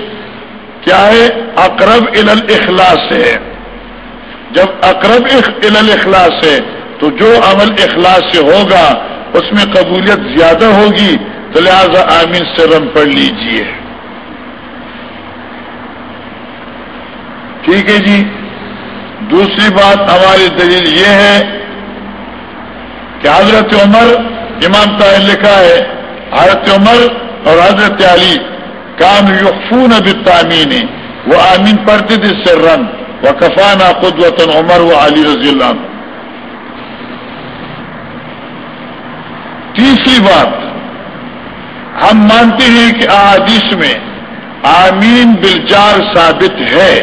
Speaker 1: کیا ہے؟ اقرب الاخلاص ہے۔ جب اقرب الاخلاص ہے، تو جو عمل اخلاص سے ہوگا، اس میں قبولیت زیادہ ہوگی، تو لہذا آمین سے رن پڑھ لیجیے ٹھیک ہے جی۔ دوسری بات ہماری دلیل یہ ہے کہ حضرت عمر، امام طاہر لکھا ہے، حضرت عمر اور حضرت علی کام یقفون اب تعمین وہ آمین پڑھتے تھے سر رن و خود وطن عمر و علی رضی اللہ عنہ. تیسری بات، ہم مانتے ہیں کہ احادیث میں آمین بلجار ثابت ہے،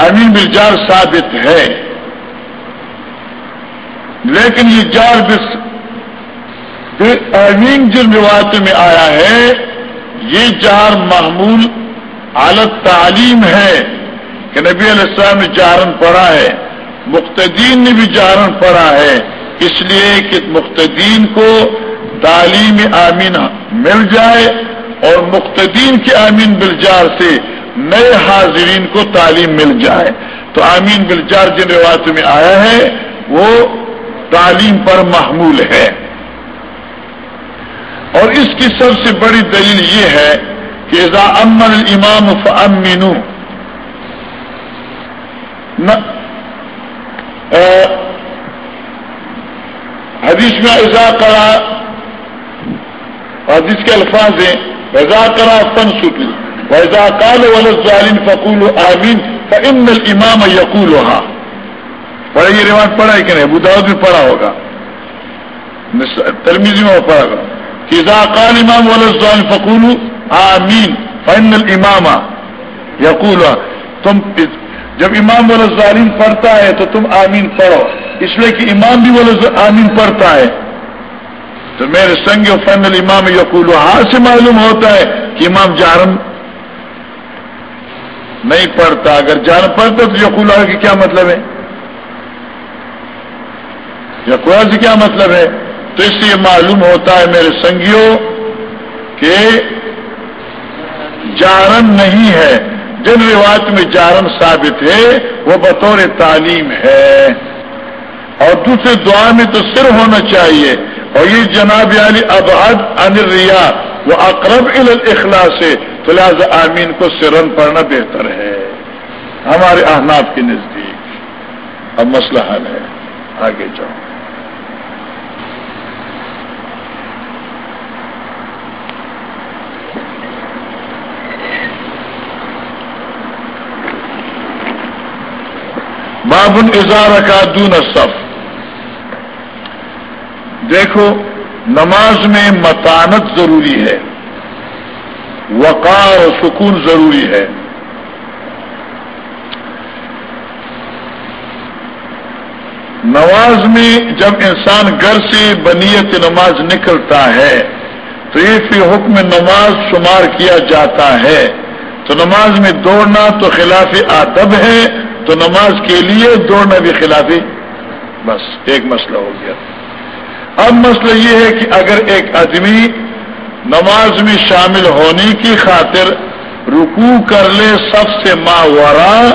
Speaker 1: آمین بلجار ثابت ہے، لیکن یہ جار بس آمین جن روایتوں میں آیا ہے، یہ جار محمول حالت تعلیم ہے۔ کہ نبی علیہ السلام نے جارن پڑھا ہے، مقتدین نے بھی جارن پڑھا ہے۔ اس لیے کہ مختدین کو تعلیم آمین مل جائے اور مختدین کے آمین بلجار سے نئے حاضرین کو تعلیم مل جائے۔ تو آمین بلجار جن روایتوں میں آیا ہے، وہ تعلیم پر محمول ہے۔ اور اس کی سب سے بڑی دلیل یہ ہے کہ اذا امن الامام فامنو حدیث میں ایزا کرا حدیث کے الفاظ ہیں ایزا کرا فن سٹو ویزا کال ظالم فقول آمین فن امام یقول ہاں پڑھا یہ روایت پڑھا ہے کہ نہیں؟ بداؤد میں پڑھا ہوگا۔ ترمیزی میں پڑھا گا کہ کال امام ظالم فقول آمین فن المام یقول تم جب امام والا ظالم پڑھتا ہے تو تم آمین پڑھو۔ اس لیے کہ امام بھی والا آمین پڑھتا ہے۔ تو میرے سنگ فن الامام یقول ہاں سے معلوم ہوتا ہے کہ امام جارم نہیں پڑھتا۔ اگر جارم پڑھتا تو یقول کہ کیا مطلب ہے؟ یقول سے کیا مطلب ہے؟ تو اس سے معلوم ہوتا ہے میرے سنگیوں کہ جارن نہیں ہے۔ جن روایت میں جارن ثابت ہے، وہ بطور تعلیم ہے۔ اور دوسرے دعا میں تو سر ہونا چاہیے۔ اور یہ جناب علی ابحد ان ریا وہ اقرب الاخلاص ہے۔ تو لہٰذا آمین کو سرن پڑھنا بہتر ہے۔ ہمارے احناب کے نزدیک۔ اب مسئلہ حل ہے۔ آگے جاؤ۔ بابن اظہار کا دون صف دیکھو، نماز میں متانت ضروری ہے، وقار و سکون ضروری ہے۔ نماز میں جب انسان گھر سے بنیت نماز نکلتا ہے، تو یہ فی حکم نماز شمار کیا جاتا ہے۔ تو نماز میں دوڑنا تو خلاف ادب ہے تو نماز کے لیے دوڑنا بھی خلافی، بس ایک مسئلہ ہو گیا۔ اب مسئلہ یہ ہے کہ اگر ایک آدمی نماز میں شامل ہونے کی خاطر رکو کر لے سب سے ماورا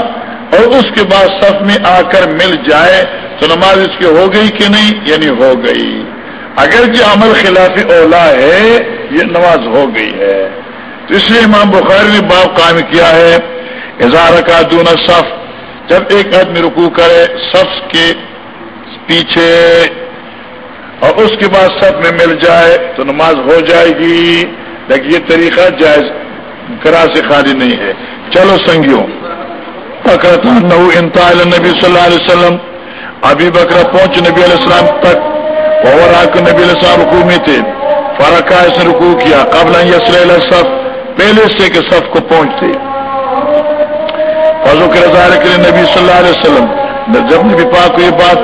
Speaker 1: اور اس کے بعد سب میں آ کر مل جائے تو نماز اس کی ہو گئی کہ نہیں؟ یعنی ہو گئی۔ اگر جو عمل خلاف اولا ہے، یہ نماز ہو گئی ہے۔ تو اس لیے امام بخاری نے باپ قائم کیا ہے۔ اظہار کا دونوں صف جب ایک آدمی رکو کرے سب کے پیچھے اور اس کے بعد سب میں مل جائے تو نماز ہو جائے گی، لیکن یہ طریقہ جائز کرا سے خالی نہیں ہے۔ چلو سنگیوں بکرا نو انتہا نبی صلی اللہ علیہ وسلم ابھی بکرا پہنچ نبی علیہ السلام تک اور آ نبی علیہ السلام رکو میں تھے۔ فرق اس نے رکو کیا قبل یسر صف پہلے سے کہ صف کو پہنچتے۔ فضو کے رضا کے نبی صلی اللہ علیہ وسلم جب نبی پاک کو یہ بات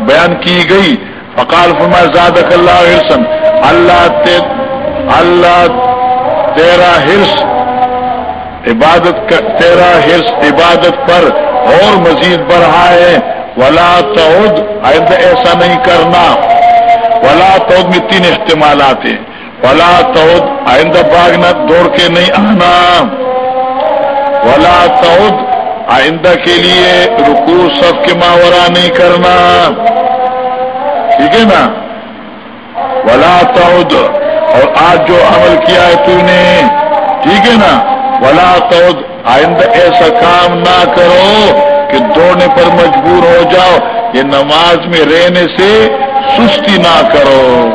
Speaker 1: بیان کی گئی، فقال فرما زاد اللہ حرسن اللہ اللہ تیرا ہرس عبادت تیرا ہرس عبادت پر اور مزید بڑھا ہے۔ ولا تعود آئندہ ایسا نہیں کرنا۔ ولا تعود میں تین احتمالات ہیں۔ ولا تعود آئندہ باغنا دوڑ کے نہیں آنا۔ ولا تعود آئندہ کے لیے رکو سب کے ماورا نہیں کرنا۔ ٹھیک ہے نا؟ ولا تعود اور آج جو عمل کیا ہے تو نے ٹھیک ہے نا؟ ولا تعود آئندہ ایسا کام نہ کرو کہ دوڑنے پر مجبور ہو جاؤ، یہ نماز میں رہنے سے سستی نہ کرو۔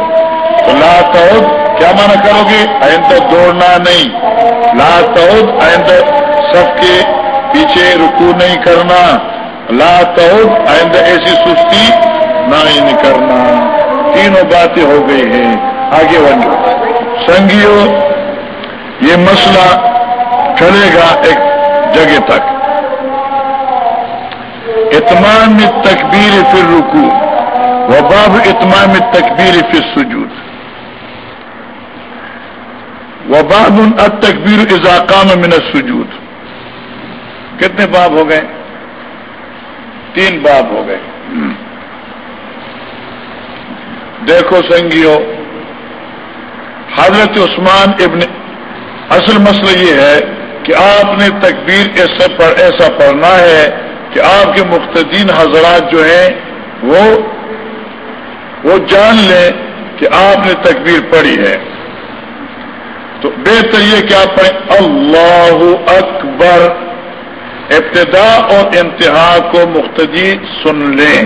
Speaker 1: لا تعود کیا مانا کرو گے؟ آئندہ دوڑنا نہیں۔ لا تعود آئندہ سب کے پیچھے رکو نہیں کرنا۔ لا تعود آئندہ ایسی سستی نہ ہی نہیں کرنا۔ تینوں باتیں ہو گئی ہیں۔ آگے بڑھ سنگیو، یہ مسئلہ چلے گا ایک جگہ تک۔ اتمام تکبیر پھر رکو و باب اتمام تکبیر پھر سجود و باب التکبیر اضاقام من السجود۔ کتنے باب ہو گئے؟ تین باب ہو گئے۔ دیکھو سنگیو، حضرت عثمان ابن، اصل مسئلہ یہ ہے کہ آپ نے تکبیر ایسا پر ایسا پڑھنا ہے کہ آپ کے مختدین حضرات جو ہیں، وہ وہ جان لیں کہ آپ نے تکبیر پڑھی ہے۔ تو بہتر یہ کہ آپ پڑھیں، اللہ اکبر۔ ابتدا اور انتہا کو مختجی سن لیں۔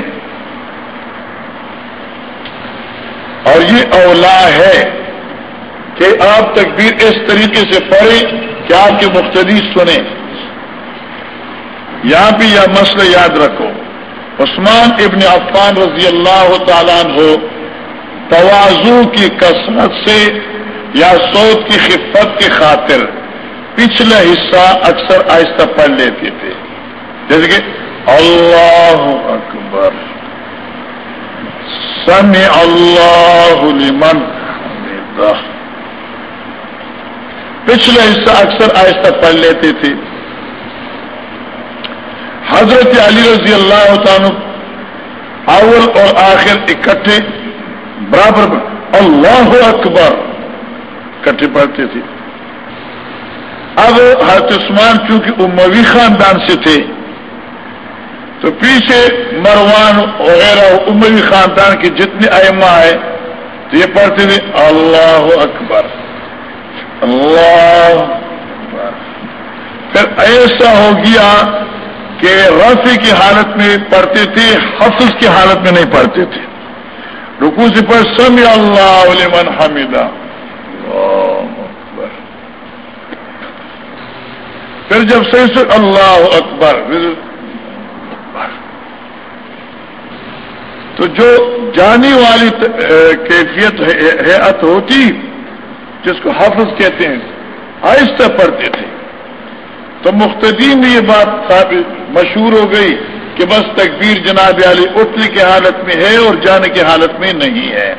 Speaker 1: اور یہ اولا ہے کہ آپ تکبیر اس طریقے سے پڑھیں کہ آپ کے مختلف سنیں۔ یہاں بھی یہ مسئلہ یاد رکھو۔ عثمان ابن عفان رضی اللہ تعالیٰ ہو توازو کی کثرت سے یا سوت کی خفت کی خاطر پچھلا حصہ اکثر آہستہ پڑھ لیتے تھے۔ جیسے کہ اللہ اکبر۔ سمع اللہ لمن پچھلا حصہ اکثر آہستہ پڑھ لیتے تھے۔ حضرت علی رضی اللہ تعالیٰ اول اور آخر اکٹھے برابر اللہ اکبر اکٹھے پڑھتے تھے۔ اب حضرت عثمان چونکہ اموی خاندان سے تھے، تو پیچھے مروان وغیرہ اموی خاندان کے جتنے ائمہ آئے تو یہ پڑھتے تھے، اللہ اکبر، اللہ پھر ایسا ہو گیا کہ رفی کی حالت میں پڑھتے تھے، حفظ کی حالت میں نہیں پڑھتے تھے۔ رکو سے پڑھ سمی اللہ علیہ حمیدہ۔ پھر جب صحیح سے اللہ اکبر، تو جو جانی والی کیفیت حیات ہوتی، جس کو حافظ کہتے ہیں، آہستہ پڑھتے تھے۔ تو مختدین میں یہ بات ثابت، مشہور ہو گئی کہ بس تکبیر جناب علی اٹھنے کی حالت میں ہے اور جانے کی حالت میں نہیں ہے۔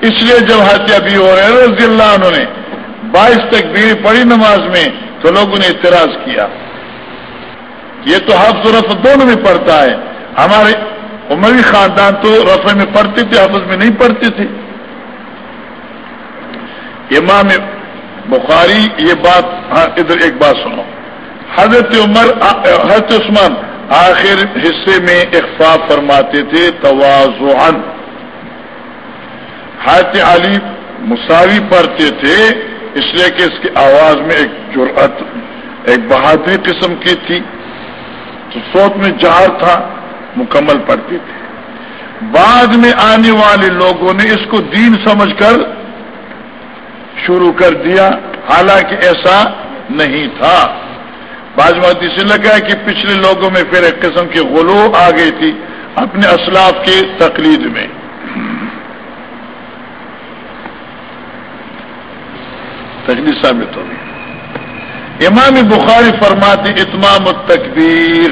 Speaker 1: اس لیے جب حاصل ابھی ہو رہے ہیں رضی اللہ انہوں نے بائیس تکبیر پڑھی نماز میں تو لوگوں نے اعتراض کیا۔ یہ تو حفظ و رف دونوں میں پڑھتا ہے۔ ہمارے عمری خاندان تو رفع میں پڑھتے تھے حفظ میں نہیں پڑھتے تھے امام بخاری یہ بات ہاں ادھر ایک بات سنو۔ حضرت عمر، حضرت عثمان آخر حصے میں اخفا فرماتے تھے توازن حضرت علی مساوی پڑھتے تھے۔ اس لیے کہ اس کی آواز میں ایک جرأت، ایک بہادری قسم کی تھی۔ تو سوت میں جہار تھا، مکمل پڑھتے تھے بعد میں آنے والے لوگوں نے اس کو دین سمجھ کر شروع کر دیا۔ حالانکہ ایسا نہیں تھا۔ بعض بات اسے لگا ہے کہ پچھلے لوگوں میں پھر ایک قسم کی غلو آ گئی تھی اپنے اسلاف کی تقلید میں۔ تقلید ثابت ہو گئی۔ امام بخاری فرماتی اتمام التکبیر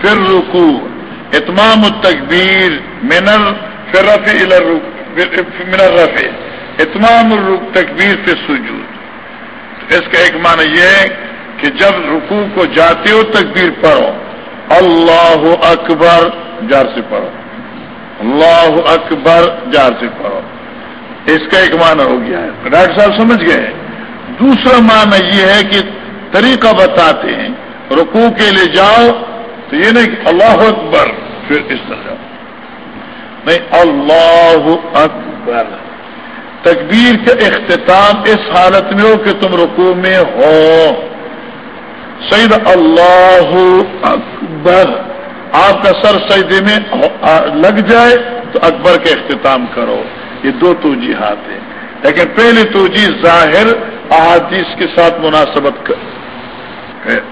Speaker 1: پھر رکو اتمام التکبیر منر پھر رفع منر رفع اتمام التکبیر پھر سجود اس کا ایک معنی یہ ہے کہ جب رکو کو جاتے ہو تکبیر پڑھو، اللہ اکبر جار سے پڑھو۔ اللہ اکبر جار سے پڑھو۔ اس کا ایک معنی ہو گیا ہے۔ ڈاکٹر صاحب سمجھ گئے دوسرا معنی یہ ہے کہ طریقہ بتاتے ہیں رکو کے لیے جاؤ تو یہ نہیں کہ اللہ اکبر، پھر اس طرح۔ جاؤ نہیں، اللہ اکبر۔ تکبیر کا اختتام اس حالت میں ہو کہ تم رکو میں ہو۔ سید اللہ اکبر۔ آپ کا سر سیدے میں لگ جائے تو اکبر کا اختتام کرو۔ یہ دو توجیحات ہیں۔ لیکن پہلی توجی ظاہر احادیث کے ساتھ مناسبت کر۔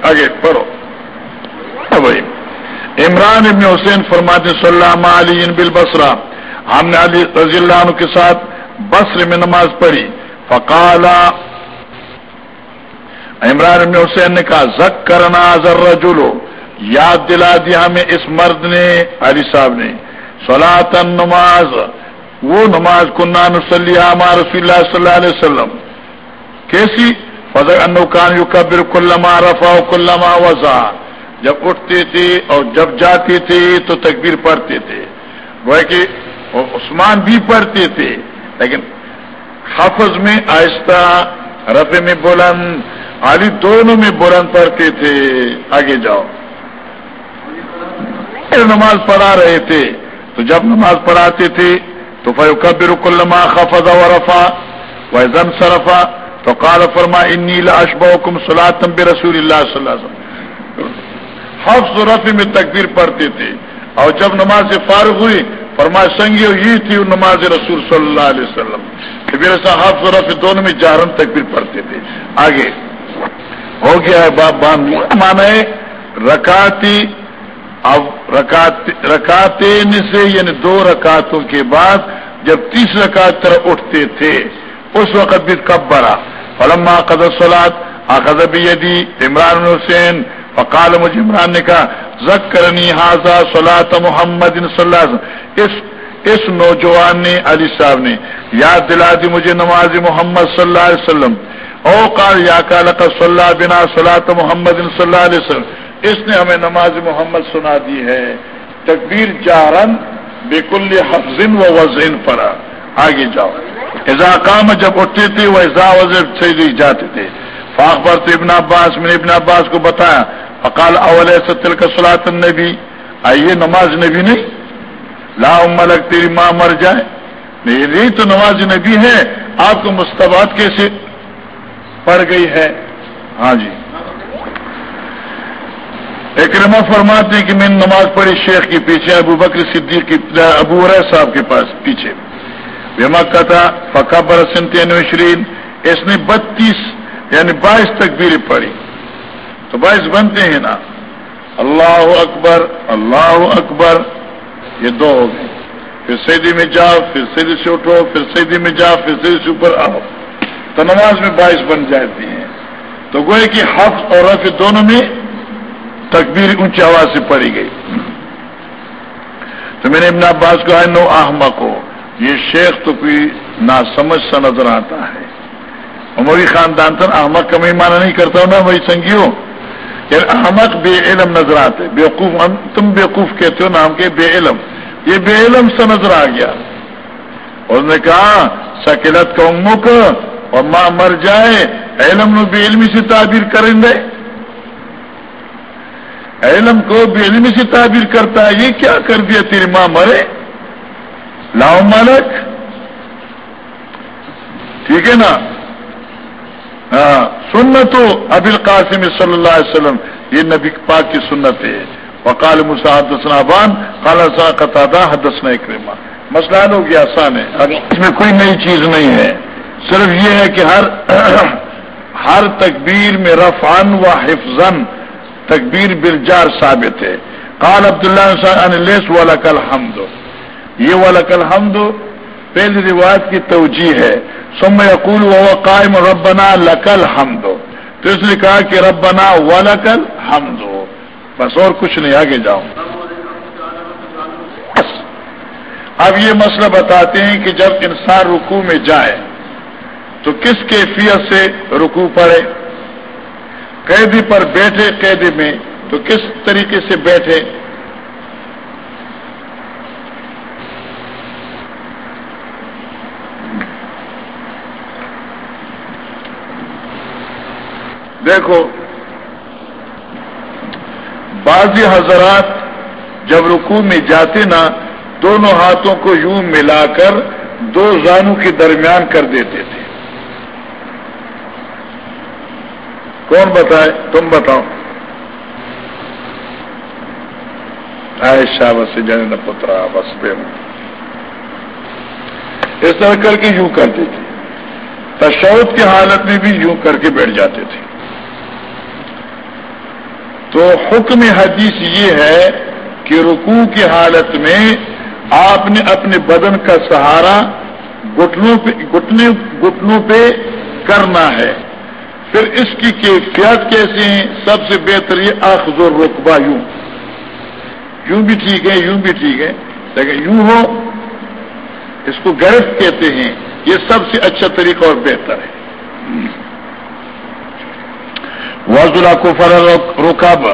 Speaker 1: آگے پڑھو۔ ہاں بھائی، عمران ابن حسین فرماتے صلی اللہ علی بل ہم نے علی رضی اللہ عنہ کے ساتھ بصر میں نماز پڑھی۔ فقالا، عمران ابن حسین نے کہا زک کرنا ذرا جلو یاد دلا دیا ہمیں اس مرد نے، علی صاحب نے۔ سلاطن نماز وہ نماز کنہ نسلی ہاں، رسول اللہ صلی اللہ علیہ وسلم۔ کیسی؟ فضر انوکان یو کبر کلما رفا کلما وزا جب اٹھتے تھے اور جب جاتے تھے تو تکبیر پڑھتے تھے وہ کہ عثمان بھی پڑھتے تھے لیکن حفظ میں آہستہ رفع میں بلند، علی دونوں میں بلند پڑھتے تھے آگے جاؤ۔ نماز پڑھا رہے تھے۔ تو جب نماز پڑھاتے تھے تو فیوکبر کلما خفض و رفا وزن سرفا تو قال فرما، انی اشبا کم سلاتم بے رسول اللہ صلی اللہ علیہ وسلم. حفظ و رفی میں تکبیر پڑھتے تھے، اور جب نماز سے فارغ ہوئی فرمائے سنگیو یہ تھی نماز رسول صلی اللہ علیہ وسلم. کہ میرے صاحب رف دونوں میں جارن تک بھی پڑھتے تھے۔ آگے، ہو گیا ہے باپ باندھ مانا رکاتی اب رکاتے سے یعنی دو رکاتوں کے بعد جب تیس رکعت طرح اٹھتے تھے، اس وقت بھی کب برا فلما قدر سلاد آخذ بھی عمران حسین، فقال مجھے عمران نے کہا، ذکرنی حاضہ صلاح محمد صلی اللہ علیہ وسلم۔ اس اس نوجوان نے، علی صاحب نے، یاد دلا دی مجھے نماز محمد صلی اللہ علیہ وسلم۔ او قال، یا کال صلی اللہ بنا صلاح محمد صلی اللہ علیہ وسلم۔ اس نے ہمیں نماز محمد سنا دی ہے۔ تکبیر جارن بیکل حفظن و وزن پڑا آگے جاؤ۔ کام جب اٹھتے تھے وہ ایزا وزر سے جاتے تھے فاخبر تو ابن عباس میں نے ابن عباس کو بتایا۔ فقال، اول ستل کا سلاط نبی آئیے، نماز نبی نہیں۔ لا ملک تیری ماں مر جائے۔ نہیں تو نماز نبی ہے۔ آپ کو مستبات کیسے پڑ گئی ہے؟ ہاں جی۔ اکرما فرماتے ہیں کہ میں نے نماز پڑھی شیخ کے پیچھے، ابو بکر صدیق کی ابو صاحب کے پاس پیچھے۔ کا تھا فقا برسنتی نوشرین اس نے بتیس یعنی بائیس تکبیریں پڑھی۔ تو بائیس بنتے ہیں نا۔ اللہ اکبر اللہ اکبر، یہ دو ہو گئے۔ پھر سیدی میں جاؤ، پھر سیدی سے اٹھو، پھر سیدی میں جاؤ، پھر سیدی سے اوپر آؤ۔ تو نماز میں بائیس بن جاتی ہیں۔ تو گوئے کہ حفظ اور رف دونوں میں تکبیر اونچی آواز سے پڑی گئی۔ تو میں نے ابن عباس کو ہے نو آہما کو یہ شیخ تو کوئی نا سمجھ سا نظر آتا ہے۔ عمری خاندان تھا احمد کا میں مانا نہیں کرتا ہوں نا بھائی سنگیو یعنی احمد بے علم نظر آتے بیوقوف تم بیوقوف کہتے ہو، نام کے بے علم۔ یہ بے علم سے نظر آ گیا۔ اور نے کہا سکیلت کا امک اور ماں مر جائے، علم نو بے علمی سے تعبیر کریں گے علم کو بے علمی سے تعبیر کرتا ہے، یہ کیا کر دیا تیری ماں مرے؟ لاؤ مالک ٹھیک ہے نا؟ ہاں سنت ابل قاسم صلی اللہ علیہ وسلم، یہ نبی پاک کی سنت ہے۔ وقال مساحد ابان خالصہ قطع حدسنا اکرما مسئلہ ہو گیا آسان ہے۔ اس میں کوئی نئی چیز نہیں ہے۔ صرف یہ ہے کہ ہر ہر تکبیر میں رفان و حفظن تکبیر برجار ثابت ہے۔ قال عبداللہ والا کل حمد یہ والا کل حمد پہلی روایت کی توجہ ہے۔ سم یقول و قائم، ربنا لکل ہم دو تو اس نے کہا کہ ربنا و لکل ہم دو بس اور کچھ نہیں، آگے جاؤ۔ اب یہ مسئلہ بتاتے ہیں کہ جب انسان رکو میں جائے، تو کس کیفیت سے رکو پڑے قیدی پر بیٹھے قیدی میں، تو کس طریقے سے بیٹھے؟ دیکھو بعض حضرات جب رکوع میں جاتے نا، دونوں ہاتھوں کو یوں ملا کر دو زانوں کے درمیان کر دیتے تھے۔ کون بتائے؟ تم بتاؤ۔ شاہ بس جانے نہ پترا بس پہ۔ اس طرح کر کے یوں کرتے تھے۔ تشود کی حالت میں بھی یوں کر کے بیٹھ جاتے تھے۔ تو حکم حدیث یہ ہے کہ رکوع کی حالت میں آپ نے اپنے بدن کا سہارا گٹنوں پہ گٹنے گٹنوں پہ کرنا ہے۔ پھر اس کی کیفیت کیسے ہیں؟ سب سے بہتر یہ آخذ و رقبہ یوں۔ یوں بھی ٹھیک ہے، یوں بھی ٹھیک ہے۔ لیکن یوں ہو، اس کو گرفت کہتے ہیں، یہ سب سے اچھا طریقہ اور بہتر ہے۔ وزلا کو رکب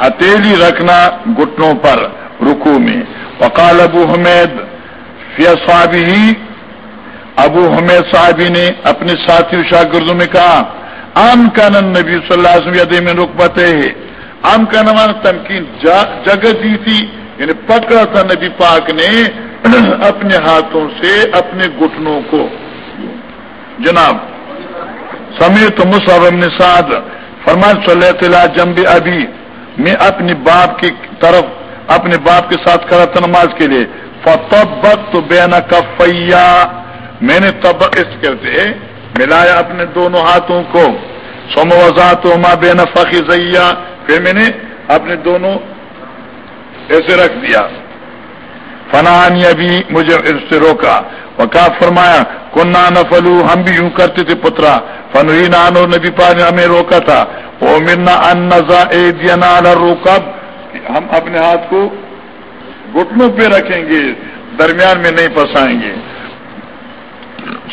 Speaker 1: ہتھیلی رکھنا گٹنوں پر رکو میں۔ وقال ابو حمید ہی ابو حمید صاحبی نے اپنے ساتھی شاگردوں میں کہا، آم کا نن نبی صلی اللہ علیہ وسلم میں رکبت ہے۔ آم کا نمان تمکین جگہ دی تھی۔ یعنی پکڑا تھا نبی پاک نے اپنے ہاتھوں سے اپنے گٹنوں کو۔ جناب سمیر تو مصعب سعد فرمان صلی اللہ جمب ابھی میں اپنی باپ کی طرف، اپنے باپ کے ساتھ کھڑا تھا نماز کے لیے۔ فتبت تو کفیا میں نے تب اس کرتے ملایا اپنے دونوں ہاتھوں کو۔ سوم وزات ماں بے نفقی پھر میں نے اپنے دونوں ایسے رکھ دیا۔ فنانی ابھی مجھے اس سے روکا۔ وکا فرمایا کنہ نفلو، ہم بھی یوں کرتے تھے پترا۔ فنوی نانو، نبی پا نے ہمیں روکا تھا۔ وہ مرنا ان ہم اپنے ہاتھ کو گٹنوں پہ رکھیں گے، درمیان میں نہیں پسائیں گے۔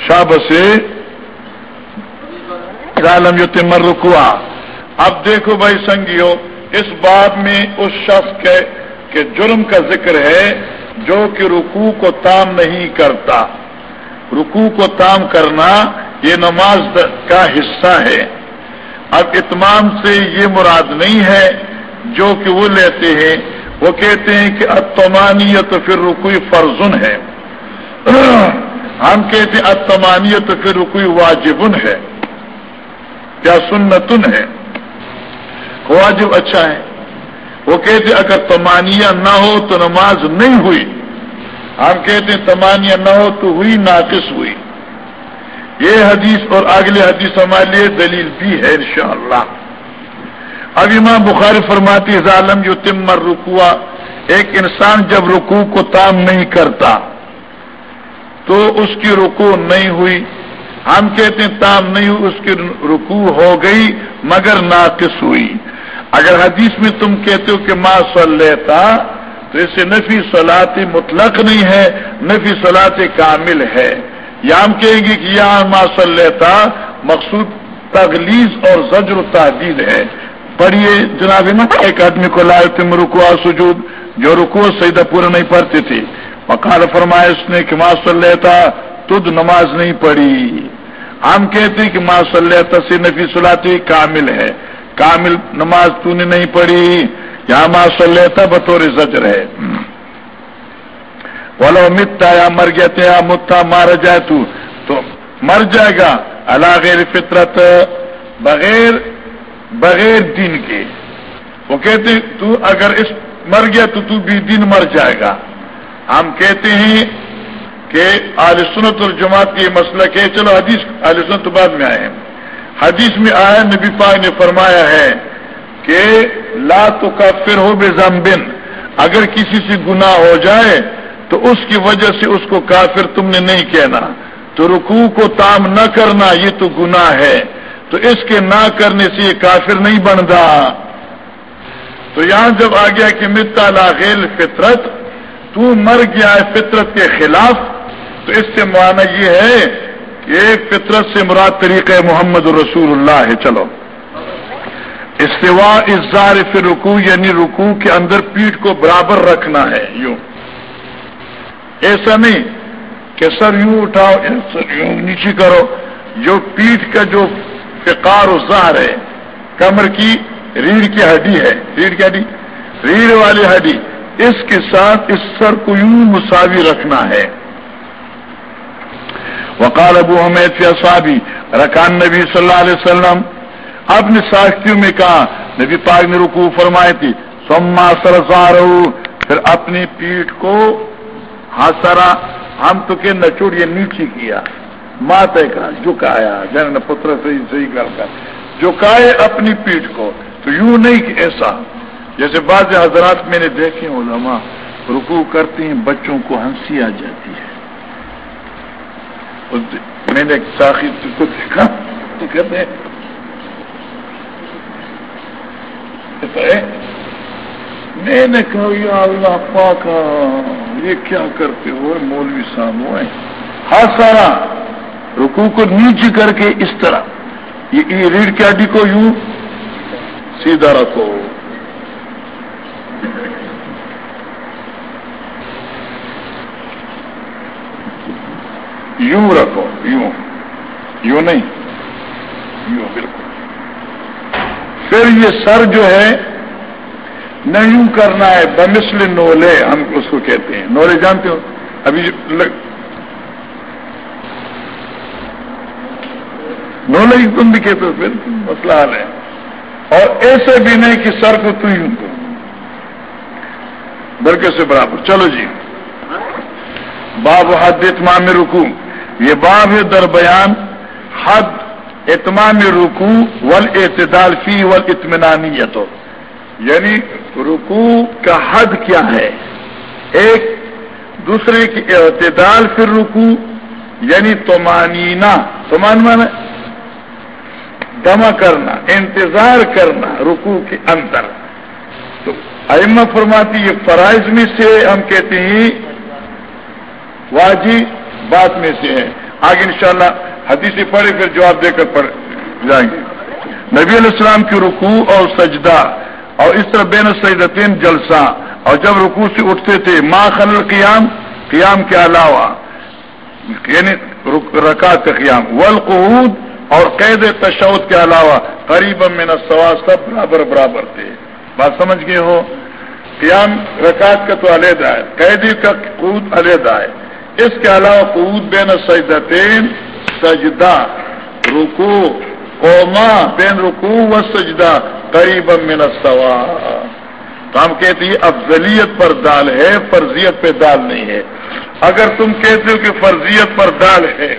Speaker 1: شاب سے عالم جو تمر رکوا اب دیکھو بھائی سنگیو، اس بات میں اس شخص کے کہ جرم کا ذکر ہے جو کہ رکوع کو تام نہیں کرتا۔ رکوع کو تام کرنا یہ نماز کا حصہ ہے۔ اب اتمام سے یہ مراد نہیں ہے جو کہ وہ لیتے ہیں۔ وہ کہتے ہیں کہ اتمانیت پھر رکوئی فرزن ہے۔ ہم کہتے ہیں اتمانیت پھر رکوئی واجبن ہے۔ کیا سنتن ہے؟ واجب اچھا ہے۔ وہ کہتے اگر تمانیہ نہ ہو تو نماز نہیں ہوئی۔ ہم کہتے ہیں تمانیہ نہ ہو تو ہوئی، ناقص ہوئی۔ یہ حدیث اور اگلے حدیث ہمارے لیے دلیل بھی ہے انشاءاللہ۔ اب امام بخاری فرماتی ظالم جو تمر رکوا ایک انسان جب رکوع کو تام نہیں کرتا تو اس کی رکوع نہیں ہوئی۔ ہم کہتے ہیں تام نہیں ہوئی، اس کی رکوع ہو گئی، مگر ناقص ہوئی۔ اگر حدیث میں تم کہتے ہو کہ ماں لیتا تو اسے نفی سلاتی مطلق نہیں ہے نفی سلاد کامل ہے۔ یا ہم کہیں گے کہ یہاں ماں لیتا مقصود تغلیز اور زجر و تحدید ہے۔ پڑھیے جناب ایک آدمی کو لائے تم رکو سجود، جو رکو سیدہ پورا نہیں پڑھتے تھے وقال فرمایا اس نے کہ ماں لیتا تد نماز نہیں پڑھی۔ ہم کہتے کہ ماں لیتا سے نفی سلاتی کامل ہے۔ کامل نماز تو نے نہیں پڑھی۔ یہاں ماں لیتا بطور زجر ہے۔ بولو متا یا مر گیا تھا متا مار جائے تو تو مر جائے گا۔ اللہ غیر فطرت، بغیر بغیر دین کے۔ وہ کہتے تو اگر اس مر گیا تو تو بھی دن مر جائے گا۔ ہم کہتے ہیں کہ آج سنت اور جماعت یہ مسئلہ کہ چلو حدیث آج سنت بعد میں آئے حدیث میں آیا، نبی پاک نے فرمایا ہے کہ لا تو کا پھر ہو بے زمبن اگر کسی سے گناہ ہو جائے تو اس کی وجہ سے اس کو کافر تم نے نہیں کہنا۔ تو رکوع کو تام نہ کرنا، یہ تو گناہ ہے۔ تو اس کے نہ کرنے سے یہ کافر نہیں بنتا۔ تو یہاں جب آ گیا کہ متا لاغیل فطرت، تو مر گیا ہے فطرت کے خلاف، تو اس سے معنی یہ ہے کہ فطرت سے مراد طریقہ محمد رسول اللہ ہے۔ چلو۔ استوا اظہار فی رکو یعنی رکوع کے اندر پیٹھ کو برابر رکھنا ہے، یوں۔ ایسا نہیں کہ سر یوں اٹھاؤ سر یوں نیچے کرو، جو پیٹھ کا جو فقار و زہر ہے، کمر کی ریڑھ کی ہڈی ہے، ریڑھ کی ہڈی، ریڑھ والی ہڈی، اس کے ساتھ اس سر کو یوں مساوی رکھنا ہے۔ وقال ابو حمید فی اصحابی، رکان نبی صلی اللہ علیہ وسلم اپنے ساختیوں میں کہا، نبی پاک نے رکوع فرمائے تھی سما سر پھر اپنی پیٹھ کو ہاسرا ہم تو کہ نچوڑ، یہ نیچی کیا۔ مات کا جھکایا جن پتر صحیح صحیح کر کر۔ جھکائے اپنی پیٹھ کو۔ تو یوں نہیں کہ ایسا۔ جیسے بعض حضرات میں نے دیکھے علماء رکو کرتے ہیں، بچوں کو ہنسی آ جاتی ہے۔ میں نے ساخی کو دیکھا، تو کہتے ہیں میں نے کہا، یا اللہ پاک یہ کیا کرتے ہو؟ مولوی صاحب ہوئے ہاں سارا رکو کو نیچے کر کے اس طرح۔ یہ ریڑھ کی ہڈی کو یوں؟ سیدھا رکھو۔ یوں رکھو، یوں۔ یوں نہیں۔ یوں بالکل۔ پھر یہ سر جو ہے نہ یوں کرنا ہے بمسل نولے ہم اس کو کہتے ہیں۔ نولے جانتے ہو؟ ابھی نہیں تم بھی کہتے ہو پھر؟ مسئلہ حال ہے۔ اور ایسے بھی نہیں کہ سر کو تو یوں بلکہ سے برابر۔ چلو جی۔ باب حد اتمام رکو یہ باب ہے در بیان حد اتمام رکو ول اعتدال فی ول اطمینانیت یعنی رکو کا حد کیا ہے؟ ایک دوسرے کی اعتدال پھر رکو یعنی تومانینا تومان مانا دما کرنا، انتظار کرنا رکو کے اندر. تو ائمہ فرماتی یہ فرائض میں سے ہم کہتے ہیں واجی بات میں سے ہے۔ آگے انشاءاللہ حدیث پڑھے، پھر جواب دے کر پڑھ جائیں گے۔ نبی علیہ السلام کی رکو اور سجدہ اور اس طرح بین سیدتین جلسہ اور جب رکو سے اٹھتے تھے ماں خل قیام قیام کے علاوہ یعنی رکعت کا قیام۔ والقعود اور قید تشود کے علاوہ قریب میں سوا سب برابر برابر تھے۔ بات سمجھ گئے ہو؟ قیام، رکعت کا تو علیحدہ ہے، قیدی کا قود علیحدہ ہے۔ اس کے علاوہ قود بین سجدتین سجدہ رکو قوما بین رکو و سجدہ قریب من سوا تو ہم کہتے ہیں افضلیت پر دال ہے، فرضیت پہ دال نہیں ہے۔ اگر تم کہتے ہو کہ فرضیت پر دال ہے